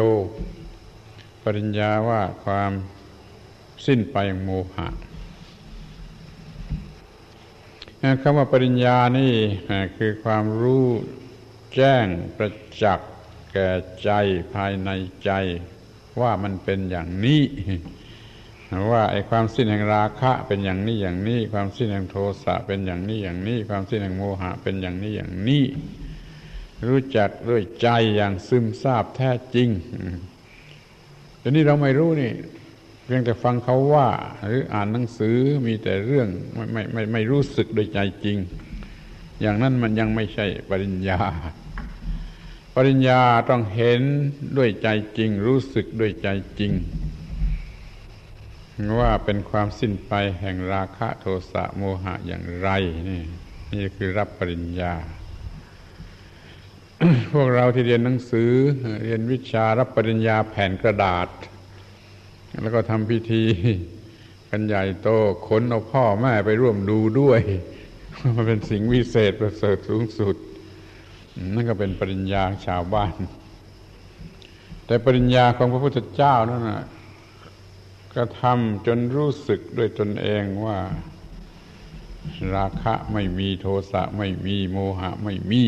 ปริญญาว่าความสิ้นไปอย่งโมหะ คำว่าปริญญานี่คือความรู้แจ้งประจักษ์แก่ใจภายในใจ ว่ามันเป็นอย่างนี้ ว่าไอ้ความสิ้นแห่งราคะเป็นอย่างนี้อย่างนี้ ความสิ้นแห่งโทสะเป็นอย่างนี้อย่างนี้ ความสิ้นแห่งโมหะเป็นอย่างนี้อย่างนี้ รู้จักด้วยใจอย่างซึมซาบแท้จริงแต่นี่เราไม่รู้นี่ เพียงแต่ฟังเขาว่า หรืออ่านหนังสือมีแต่เรื่องไม่ไม่ไม่ไม่รู้สึกโดยใจจริง อย่างนั้นมันยังไม่ใช่ปริญญา ปริญญาต้องเห็นด้วยใจจริง รู้สึกด้วยใจจริง ว่าเป็นความสิ้นไปแห่งราคะโทสะโมหะอย่างไรนี่นี่คือรับปริญญาพวกเราที่เรียนหนังสือ เรียนวิชารับปริญญาแผ่นกระดาษ แล้วก็ทำพิธีกันใหญ่โตขนเอาพ่อแม่ไปร่วมดูด้วย มันเป็นสิ่งวิเศษประเสริฐสูงสุด นั่นก็เป็นปริญญาชาวบ้าน แต่ปริญญาของพระพุทธเจ้านั่นนะก็ทำจนรู้สึกด้วยตนเองว่า ราคะไม่มีโทสะไม่มีโมหะไม่มี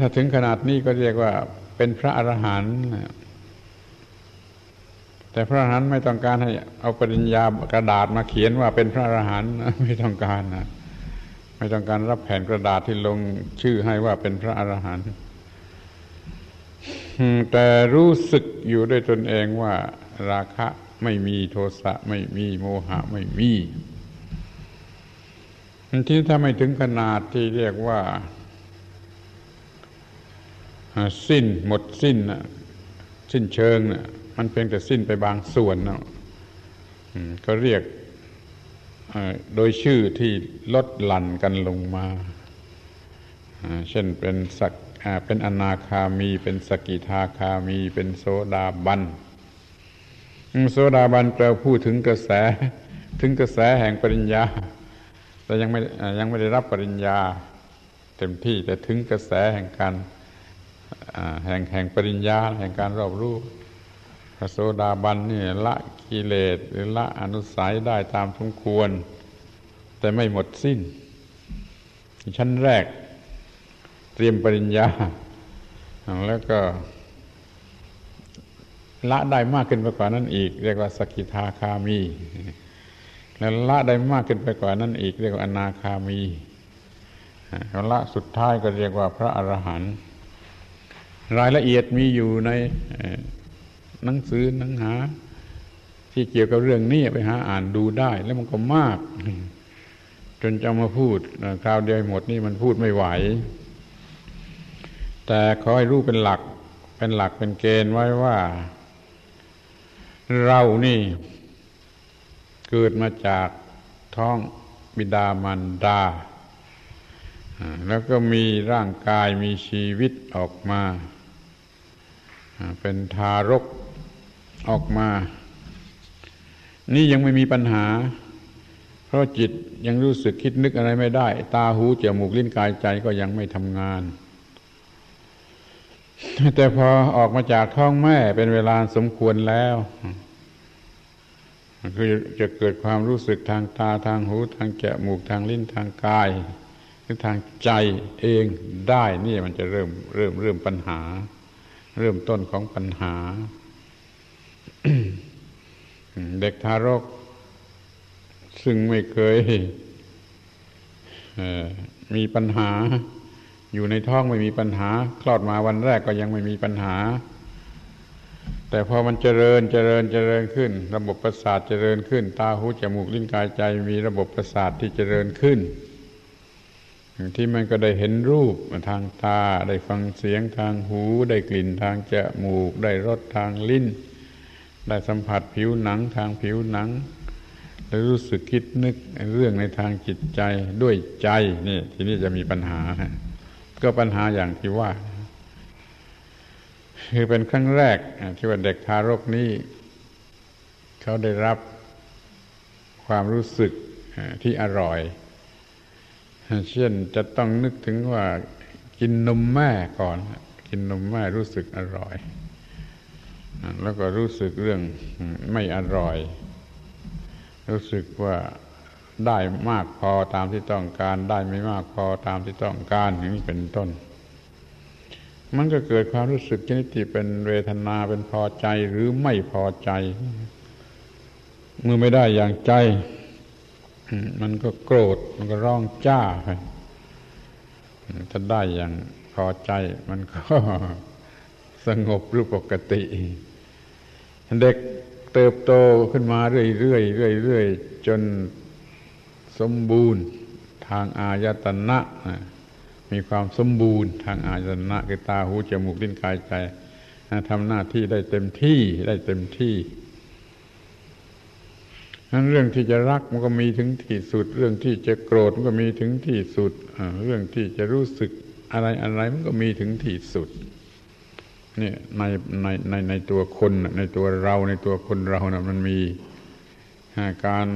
ถ้าถึงขนาดนี้ก็เรียกว่าเป็นพระอรหันต์ แต่พระอรหันต์ไม่ต้องการให้เอาปริญญากระดาษมาเขียนว่าเป็นพระอรหันต์ไม่ต้องการนะไม่ต้องการรับแผ่นกระดาษที่ลงชื่อให้ว่าเป็นพระอรหันต์แต่รู้สึกอยู่ด้วยตนเองว่าราคะไม่มีโทสะไม่มีโมหะไม่มีที่ถ้าไม่ถึงขนาดที่เรียกว่า สิ้นหมดสิ้นสิ้นเชิงนะ มันเพียงแต่สิ้นไปบางส่วนนะก็เรียกโดยชื่อที่ลดหลั่นกันลงมาเช่นเป็นสักเป็นอนาคามี เป็นสกิทาคามี เป็นโสดาบันโสดาบันแปลผู้ถึงกระแส ถึงกระแสแห่งปริญญา แต่ยังไม่ยังไม่ได้รับปริญญา เต็มที่แต่ถึงกระแสแห่งการแห่งแห่งปริญญา แห่งการรอบรู้ ระโสดาบันนี่ละกิเลสหรือละอนุสัยได้ตามสมควร แต่ไม่หมดสิ้น ชั้นแรก เตรียมปริญญา แล้วก็ ละได้มากขึ้นไปกว่านั้นอีก เรียกว่าสกิทาคามี แล้วละได้มากขึ้นไปกว่านั้นอีก เรียกว่าอนาคามีละสุดท้ายก็เรียกว่าพระอรหันต์รายละเอียดมีอยู่ใน หนังสือหนังหา ที่เกี่ยวกับเรื่องนี้ไปหาอ่านดูได้ แล้วมันก็มาก จนจะมาพูดคราวเดียวหมดนี่มันพูดไม่ไหว แต่ขอให้รู้เป็นหลัก เป็นหลักเป็นเกณฑ์ไว้ว่า เรานี่ เกิดมาจากท้องบิดามารดา แล้วก็มีร่างกายมีชีวิตออกมา เป็นทารก ออกมา นี่ยังไม่มีปัญหา เพราะจิตยังรู้สึกคิดนึกอะไรไม่ได้ ตาหูจมูกลิ้นกายใจก็ยังไม่ทำงาน แต่พอออกมาจากท้องแม่เป็นเวลาสมควรแล้วคือจะเกิดความรู้สึกทางตาทางหูทางจมูกทางลิ้นทางกาย หรือทางใจเองได้นี่มันจะเริ่มเริ่มเริ่มปัญหา เริ่มต้นของปัญหา เด็กทารก ซึ่งไม่เคยมีปัญหา อยู่ในท้องไม่มีปัญหา คลอดมาวันแรกก็ยังไม่มีปัญหา แต่พอมันเจริญเจริญเจริญขึ้น ระบบประสาทเจริญขึ้น ตาหูจมูกลิ้นกายใจมีระบบประสาทที่เจริญขึ้นที่มันก็ได้เห็นรูปทางตา ได้ฟังเสียงทางหู ได้กลิ่นทางจมูก ได้รสทางลิ้น ได้สัมผัสผิวหนังทางผิวหนังได้รู้สึกคิดนึกเรื่องในทางจิตใจด้วยใจนี่ ทีนี้จะมีปัญหา ก็ปัญหาอย่างที่ว่า คือเป็นครั้งแรกที่ว่าเด็กทารกนี้ เขาได้รับความรู้สึกที่อร่อย เช่นจะต้องนึกถึงว่ากินนมแม่ก่อน กินนมแม่รู้สึกอร่อย แล้วก็รู้สึกเรื่องไม่อร่อย รู้สึกว่าได้มากพอตามที่ต้องการ ได้ไม่มากพอตามที่ต้องการอย่างนี้เป็นต้น มันก็เกิดความรู้สึกชนิดที่เป็นเวทนาเป็นพอใจหรือไม่พอใจ เมื่อไม่ได้อย่างใจ มันก็โกรธมันก็ร้องจ้าไปถ้าได้อย่างพอใจมันก็สงบรูปปกติ เด็กเติบโตขึ้นมาเรื่อยๆเรื่อยๆจนสมบูรณ์ทางอายตนะมีความสมบูรณ์ทางอายตนะคือตาหูจมูกลิ้นกายใจทำหน้าที่ได้เต็มที่ได้เต็มที่นั้นเรื่องที่จะรักมันก็มีถึงที่สุด เรื่องที่จะโกรธมันก็มีถึงที่สุดเรื่องที่จะรู้สึกอะไรอะไรมันก็มีถึงที่สุด เนี่ยในในในในตัวคนในตัวเราในตัวคนเรานะมันมีการ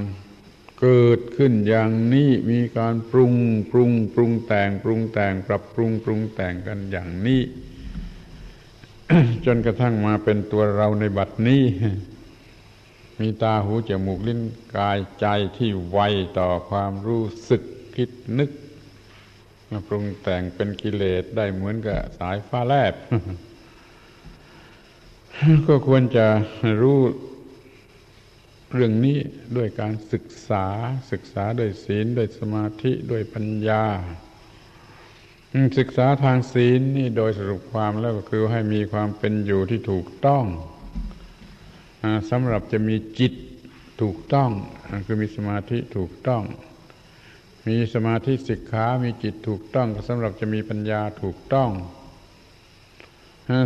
เกิดขึ้นอย่างนี้มีการปรุงปรุงปรุงแต่ง ปรุงแต่ง ปรับปรุงปรุงแต่งกันอย่างนี้ จนกระทั่งมาเป็นตัวเราในบัดนี้ มีตาหูจมูกลิ้นกายใจที่ไวต่อความรู้สึกคิดนึกมาปรุงแต่งเป็นกิเลสได้เหมือนกับสายฟ้าแลบ ก็ควรจะรู้เรื่องนี้ด้วยการศึกษาศึกษาด้วยศีลด้วยสมาธิด้วยปัญญา ศึกษาทางศีลนี่โดยสรุปความแล้วก็คือให้มีความเป็นอยู่ที่ถูกต้องสำหรับจะมีจิตถูกต้องคือมีสมาธิถูกต้อง มีสมาธิสิกขา มีจิตถูกต้องสำหรับจะมีปัญญาถูกต้อง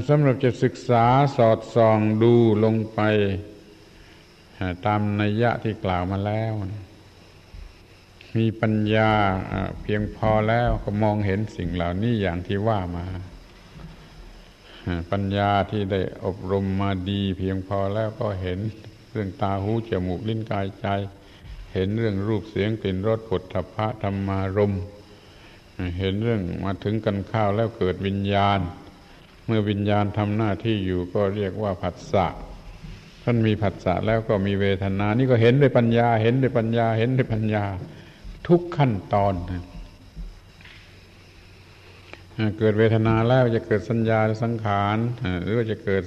สำหรับจะศึกษาสอดส่องดูลงไป ตามนัยยะที่กล่าวมาแล้ว มีปัญญาเพียงพอแล้วก็มองเห็นสิ่งเหล่านี้อย่างที่ว่ามา ปัญญาที่ได้อบรมมาดีเพียงพอแล้วก็เห็นเรื่องตาหูจมูกลิ้นกายใจ เห็นเรื่องรูปเสียงกลิ่นรสปุถะพะธรรมารม เห็นเรื่องมาถึงกันข้าวแล้วเกิดวิญญาณ มื่อวิญญาณทำหน้าที่อยู่ก็เรียกว่าผัสสะท่านมีผัสสะแล้วก็มีเวทนา นี่ก็เห็นด้วยปัญญา เห็นด้วยปัญญา เห็นด้วยปัญญา ทุกขั้นตอนเกิดเวทนาแล้วจะเกิดสัญญาสังขารหรือว่าจะเกิด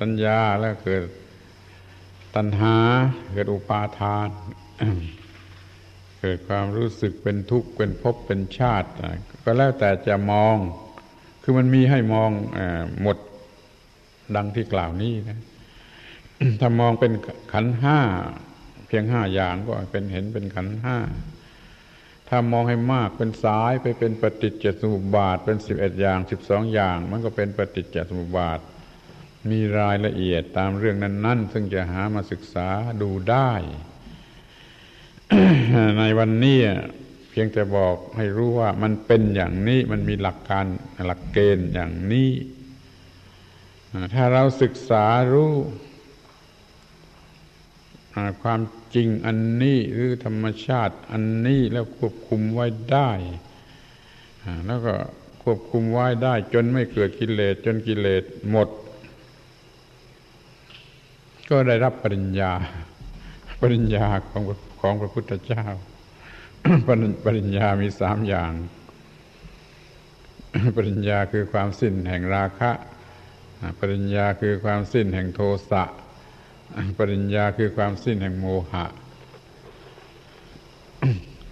สัญญาแล้วเกิดตัณหา เกิดอุปาทาน เกิดความรู้สึกเป็นทุกข์เป็นภพเป็นชาติ ก็แล้วแต่จะมอง คือมันมีให้มองหมดดังที่กล่าวนี้นะ ถ้ามองเป็นขันห้าเพียงห้าอย่างก็เป็นเห็นเป็นขันห้า ถ้ามองให้มากเป็นสายไปเป็นปฏิจจสมุปบาท เป็นสิบเอ็ดอย่างสิบสองอย่าง มันก็เป็นปฏิจจสมุปบาท มีรายละเอียดตามเรื่องนั้น ๆ ซึ่งจะหามาศึกษาดูได้ ในวันนี้ พียงแต่บอกให้รู้ว่ามันเป็นอย่างนี้มันมีหลักการหลักเกณฑ์อย่างนี้ถ้าเราศึกษารู้ความจริงอันนี้หรือธรรมชาติอันนี้แล้วควบคุมไว้ได้แล้วก็ควบคุมไว้ได้ จนไม่เกิดกิเลสจนกิเลสหมด ก็ได้รับปริญญา ปริญญาของของพระพุทธเจ้า ปริญญามีสามอย่าง ปริญญาคือความสิ้นแห่งราคะ ปริญญาคือความสิ้นแห่งโทสะ ปริญญาคือความสิ้นแห่งโมหะ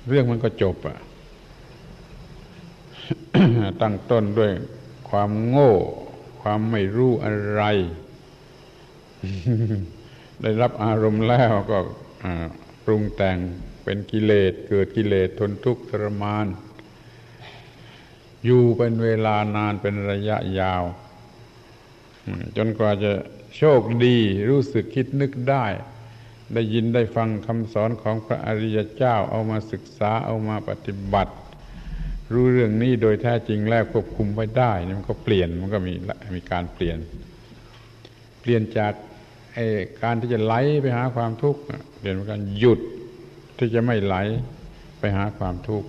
เรื่องมันก็จบอะตั้งต้นด้วยความโง่ ความไม่รู้อะไร ได้รับอารมณ์แล้วก็ปรุงแต่ง เป็นกิเลสเกิดกิเลสทนทุกข์ทรมาน อยู่เป็นเวลานานเป็นระยะยาว จนกว่าจะโชคดีรู้สึกคิดนึกได้ ได้ยินได้ฟังคำสอนของพระอริยเจ้าเอามาศึกษาเอามาปฏิบัติ รู้เรื่องนี้โดยแท้จริงแล้วควบคุมไว้ได้มันก็เปลี่ยนมันก็มีมีการเปลี่ยน เปลี่ยนจากการที่จะไหลไปหาความทุกข์เปลี่ยนเป็นการหยุด ที่จะไม่ไหลไปหาความทุกข์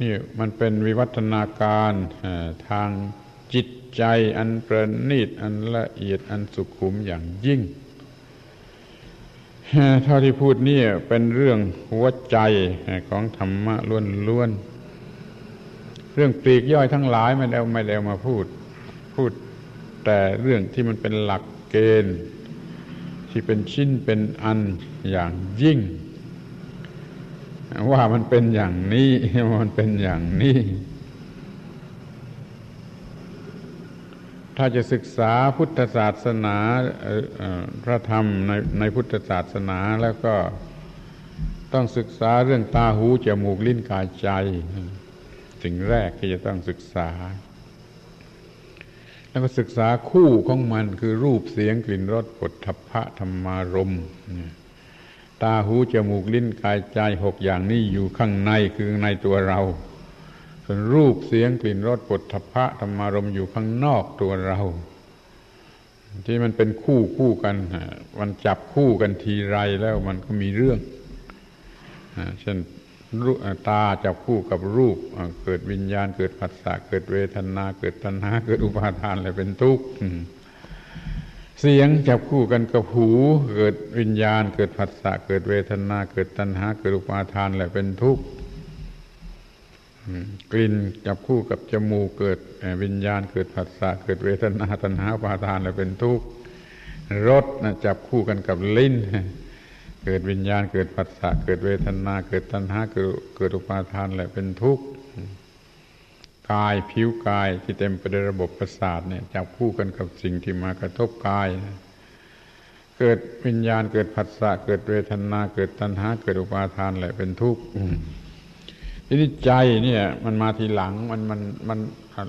นี่มันเป็นวิวัฒนาการทางจิตใจอันประณีตอันละเอียดอันสุขุมอย่างยิ่ง เท่าที่พูดนี่เป็นเรื่องหัวใจของธรรมะล้วนๆ เรื่องปลีกย่อยทั้งหลายไม่ได้ไม่ได้มาพูด พูดแต่เรื่องที่มันเป็นหลักเกณฑ์ ที่เป็นชิ้นเป็นอัน อย่างยิ่ง ว่ามันเป็นอย่างนี้มันเป็นอย่างนี้ ถ้าจะศึกษาพุทธศาสนาพระธรรมในในพุทธศาสนาแล้วก็ต้องศึกษาเรื่องตาหูจมูกลิ้นกายใจ สิ่งแรกที่จะต้องศึกษา แล้วก็ศึกษาคู่ของมันคือรูปเสียงกลิ่นรสปุถพะธรรมารม ตาหูจมูกลิ้นกายใจหกอย่างนี้อยู่ข้างในคือในตัวเรา ส่วนรูปเสียงกลิ่นรสปุถะพะธรรมารมอยู่ข้างนอกตัวเรา ที่มันเป็นคู่คู่กันมันจับคู่กันทีไรแล้วมันก็มีเรื่องเช่นตาจับคู่กับรูป เกิดวิญญาณเกิดผัสสะเกิดเวทนา เกิดตัณหาเกิดอุปาทานอะไรเป็นทุกข์ เสียงจับคู่กันกับหู เกิดวิญญาณ เกิดผัสสะเกิดเวทนา เกิดตัณหา เกิดอุปาทานอะไรเป็นทุกข์กลิ่นจับคู่กับจมูกเกิดวิญญาณ เกิดผัสสะเกิดเวทนาตัณหาปาทานแล้วเป็นทุกข์รสนะจับคู่กันกับลิ้น เกิดวิญญาณเกิดผัสสะเกิดเวทนา เกิดตัณหาเกิดเกิดอุปาทานแหละเป็นทุกข์ กายผิวกายที่เต็มไปด้วยระบบประสาทเนี่ยจับคู่กันกับสิ่งที่มากระทบกาย เกิดวิญญาณเกิดผัสสะเกิดเวทนา เกิดตัณหา เกิดอุปาทานแหละเป็นทุกข์ทีนี้ใจเนี่ย มันมาทีหลังมันมันมัน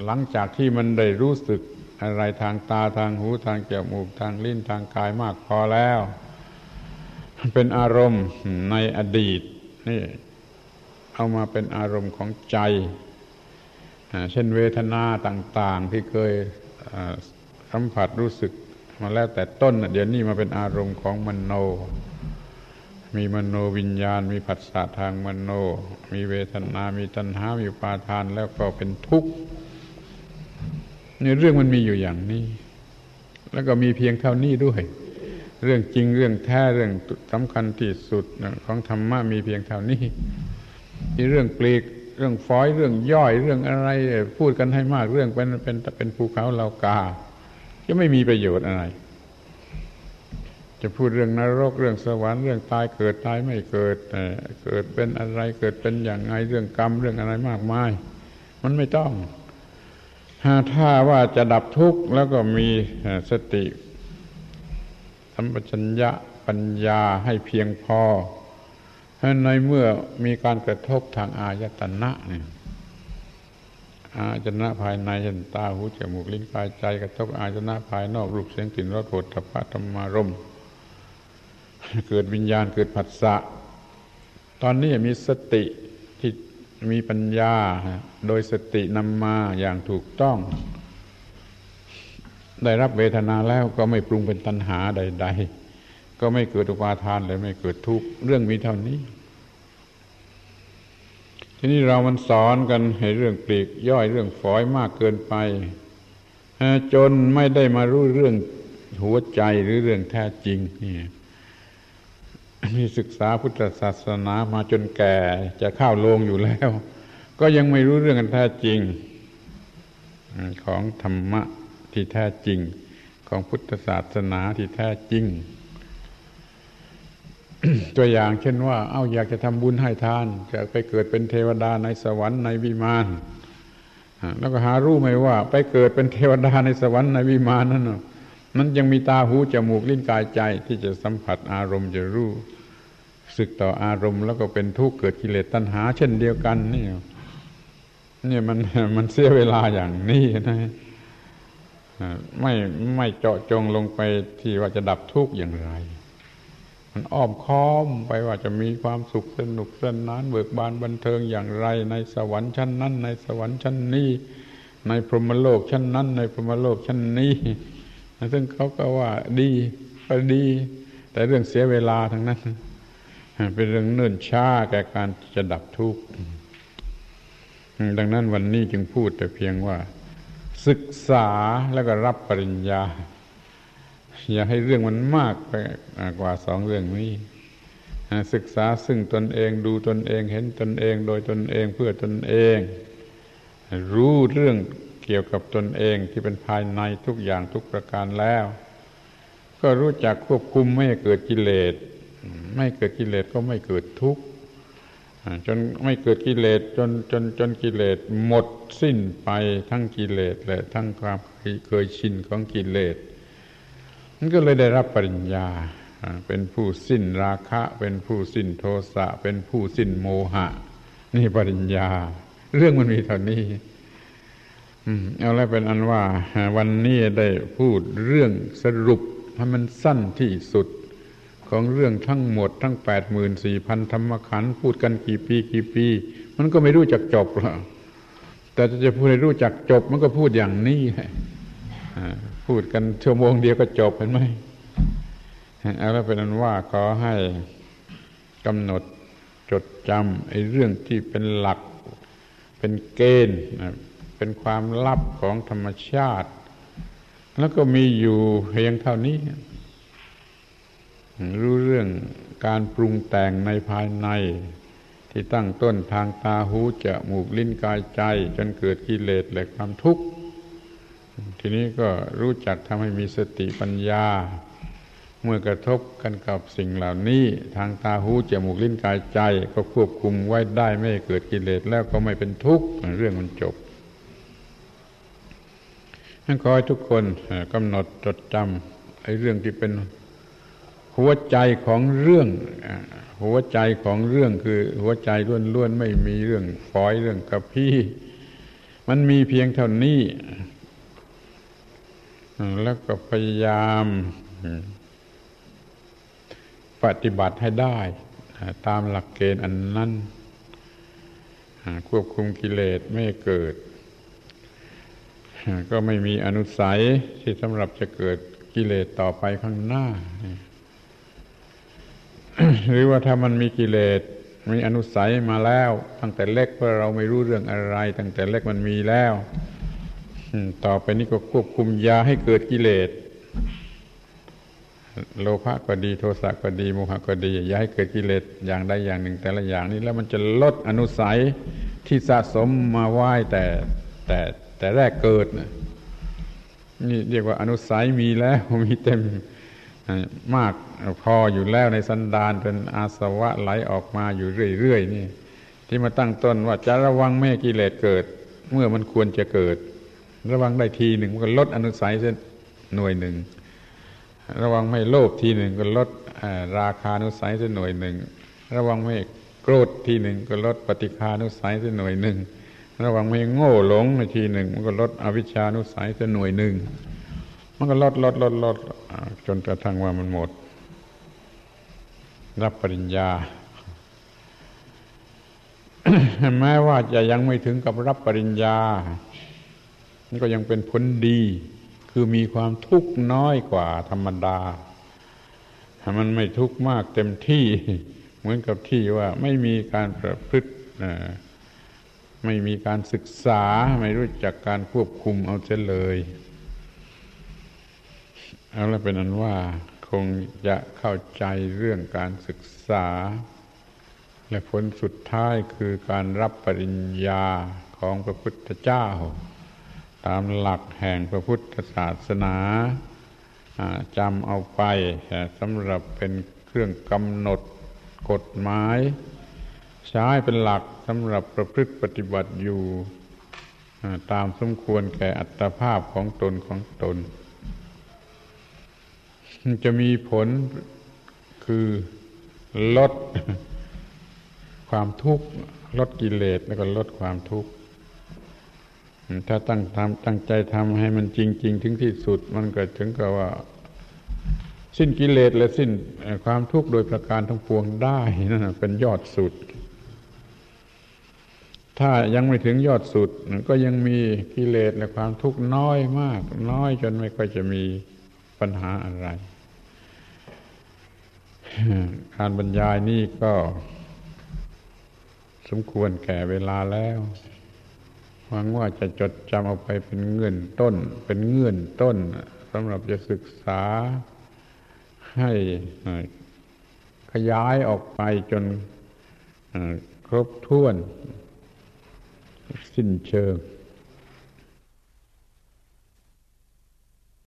หลังจากที่มันได้รู้สึกอะไรทางตาทางหูทางจมูกทางลิ้นทางกายมากพอแล้ว มันเป็นอารมณ์ในอดีตนี่เอามาเป็นอารมณ์ของใจ เช่นเวทนาต่าง ๆ ที่เคยสัมผัสรู้สึกมาแล้วแต่ต้นเดี๋ยวนี้มาเป็นอารมณ์ของมโน มีมโนวิญญาณ มีผัสสะทางมโน มีเวทนา มีตัณหา มีปาทานแล้วก็เป็นทุกข์ในเรื่องมันมีอยู่อย่างนี้ แล้วก็มีเพียงเท่านี้ด้วย เรื่องจริงเรื่องแท้เรื่องสำคัญที่สุดของธรรมะมีเพียงเท่านี้มีเรื่องปลีก เรื่องฟอยเรื่องย่อยเรื่องอะไร พูดกันให้มากเรื่องเป็นเป็นเป็นภูเขาเหล่ากา จะไม่มีประโยชน์อะไร จะพูดเรื่องนรกเรื่องสวรรค์เรื่องตายเกิดตายไม่เกิดเกิดเป็นอะไรเกิดเป็นอย่างไงเรื่องกรรมเรื่องอะไรมากมาย มันไม่ต้องหาถ้าว่าจะดับทุกข์แล้วก็มีสติสัมปชัญญะปัญญาให้เพียงพอ ในเมื่อมีการกระทบทางอายตนะเนี่ยอาจนะภายในเช่นตาหูจมูกลิ้นกายใจกระทบอาจนะภายนอกรูปเสียงกลิ่นรสโผฏฐัพพะธรรมารมเกิดวิญญาณเกิดผัสสะ ตอนนี้มีสติที่มีปัญญา โดยสตินำมาอย่างถูกต้อง ได้รับเวทนาแล้วก็ไม่ปรุงเป็นตัณหาใด ๆ ก็ไม่เกิดอุปาทานเลยไม่เกิดทุกข์เรื่องมีเท่านี้ ทีนี้เรามันสอนกันให้เรื่องปลีกย่อยเรื่องฝอยมากเกินไปจนไม่ได้มารู้เรื่องหัวใจหรือเรื่องแท้จริงนี่นี่ศึกษาพุทธศาสนามาจนแก่จะเข้าโลงอยู่แล้ว ก็ยังไม่รู้เรื่องกันแท้จริง ของธรรมะที่แท้จริง ของพุทธศาสนาที่แท้จริง ตัวอย่างเช่นว่า เอา้าอยากจะทำบุญให้ทานจะไปเกิดเป็นเทวดาในสวรรค์ในวิมานแล้วก็หารู้ไหมว่า ไปเกิดเป็นเทวดาในสวรรค์ในวิมานนั่นมันยังมีตาหูจมูกลิ้นกายใจที่จะสัมผัสอารมณ์จะรู้สึกต่ออารมณ์ แล้วก็เป็นทุกข์เกิดกิเลสตัณหา เช่นเดียวกันนี่นี่มันมันเสียเวลาอย่างนี้นะไม่ไม่เจาะจงลงไปที่ว่าจะดับทุกข์อย่างไร มันอ้อมค้อมไปว่าจะมีความสุขสนุกสนานเบิกบานบันเทิงอย่างไร ในสวรรค์ชั้นนั้น ในสวรรค์ชั้นนี้ ในพรหมโลกชั้นนั้น ในพรหมโลกชั้นนี้ซึ่งเขาก็ว่าดีก็ดี แต่เรื่องเสียเวลาทั้งนั้น เป็นเรื่องเนิ่นช้าแก่การจะดับทุกข์ดังนั้นวันนี้จึงพูดแต่เพียงว่า ศึกษาแล้วก็รับปริญญา อย่าให้เรื่องมันมากไปกว่าสองเรื่องนี้ศึกษาซึ่งตนเองดูตนเองเห็นตนเอง โดยตนเองเพื่อตนเอง รู้เรื่องเกี่ยวกับตนเองที่เป็นภายในทุกอย่างทุกประการแล้ว ก็รู้จักควบคุมไม่เกิดกิเลส ไม่เกิดกิเลสก็ไม่เกิดทุกข์จนไม่เกิดกิเลสจนจนจนกิเลสหมดสิ้นไปทั้งกิเลสและทั้งความเคยชินของกิเลส มันก็เลยได้รับปริญญา เป็นผู้สิ้นราคะ เป็นผู้สิ้นโทสะ เป็นผู้สิ้นโมหะ นี่ปริญญา เรื่องมันมีเท่านี้เอาแล้วเป็นอันว่า วันนี้ได้พูดเรื่องสรุปให้มันสั้นที่สุดของเรื่องทั้งหมดทั้งแปดหมื่นสี่พันธรรมขันพูดกันกี่ปีกี่ปี มันก็ไม่รู้จักจบหรอกแต่จะพูดให้รู้จักจบมันก็พูดอย่างนี้ พูดกันชั่วโมงเดียวก็จบเห็นไหมเอาแล้วเป็นนั้นว่าขอให้กำหนดจดจำไอ้เรื่องที่เป็นหลัก เป็นเกณฑ์เป็นความลับของธรรมชาติ แล้วก็มีอยู่เพียงเท่านี้ รู้เรื่องการปรุงแต่งในภายใน ที่ตั้งต้นทางตาหูจมูกลิ้นกายใจ จนเกิดกิเลสและความทุกข์ ทีนี้ก็รู้จักทำให้มีสติปัญญา เมื่อกระทบกันกับสิ่งเหล่านี้ ทางตาหูจมูกลิ้นกายใจ ก็ควบคุมไว้ได้ไม่เกิดกิเลสแล้วก็ไม่เป็นทุกข์เรื่องมันจบนั่นขอให้ทุกคนกำหนดจดจำไอ้เรื่องที่เป็นหัวใจของเรื่อง หัวใจของเรื่องคือหัวใจล้วนๆไม่มีเรื่องฟอยเรื่องกระพี้มันมีเพียงเท่านี้ แล้วก็พยายามปฏิบัติให้ได้ตามหลักเกณฑ์อันนั้นควบคุมกิเลสไม่เกิด ก็ไม่มีอนุสัยที่สำหรับจะเกิดกิเลสต่อไปข้างหน้า หรือว่าถ้ามันมีกิเลสมีอนุสัยมาแล้ว ตั้งแต่เล็กเพราะเราไม่รู้เรื่องอะไร ตั้งแต่เล็กมันมีแล้ว ต่อไปนี้ก็ควบคุมยาให้เกิดกิเลส โลภะก็ดีโทสะก็ดีโมหะก็ดี อย่าให้เกิดกิเลสอย่างใดอย่างหนึ่ง แต่ละอย่างนี้แล้วมันจะลดอนุสัยที่สะสมมาไหวแต่แต่แต่แรกเกิดนะนี่เรียกว่าอนุสัยมีแล้วมีเต็มมากพออยู่แล้วในสันดานเป็นอาสวะไหลออกมาอยู่เรื่อยๆนี่ ที่มาตั้งต้นว่าจะระวังไม่กิเลสเกิด เมื่อมันควรจะเกิด ระวังได้ทีหนึ่งมันก็ลดอนุสัยเส้นหน่วยหนึ่ง ระวังไม่โลภทีหนึ่งก็ลดราคานุสัยเส้นหน่วยหนึ่ง ระวังไม่โกรธทีหนึ่งก็ลดปฏิคานุสัยเส้นหน่วยหนึ่ง ระวังไม่โง่หลงในทีหนึ่งมันก็ลดอวิชานุสัยเส้นหน่วยหนึ่ง มันก็ลดลดลดลดจนกระทั่งว่ามันหมด รับปริญญาแม้ว่าจะยังไม่ถึงกับรับปริญญา นี่ก็ยังเป็นผลดี คือมีความทุกข์น้อยกว่าธรรมดามันไม่ทุกข์มากเต็มที่เหมือนกับที่ว่าไม่มีการประพฤติไม่มีการศึกษาไม่รู้จักการควบคุมเอาเสียเลยเอาล้วเป็นอันว่าคงจะเข้าใจเรื่องการศึกษา และผลสุดท้ายคือการรับปริญญาของพระพุทธเจ้า ตามหลักแห่งพระพุทธศาสนาจำเอาไปสำหรับเป็นเครื่องกำหนดกฎหมาย ใช้เป็นหลักสำหรับประพฤติปฏิบัติอยู่ตามสมควรแก่อัตภาพของตนของตน จะมีผลคือลดความทุกข์ ลดกิเลสแล้วก็ลดความทุกข์ ถ้าตั้งทำตั้งใจทำให้มันจริง ๆ ถึงที่สุด มันก็ถึงกับว่า สิ้นกิเลสและสิ้นความทุกข์โดยประการทั้งปวงได้นั่นเป็นยอดสุด ถ้ายังไม่ถึงยอดสุด ก็ยังมีกิเลสและความทุกข์น้อยมาก น้อยจนไม่ค่อยจะมีปัญหาอะไร การบรรยายนี่ก็ สมควรแก่เวลาแล้ว หวังว่าจะจดจำเอาไปเป็นเงื่อนต้น เป็นเงื่อนต้นสำหรับจะศึกษาให้ขยายออกไปจนครบถ้วน สิ้นเชิง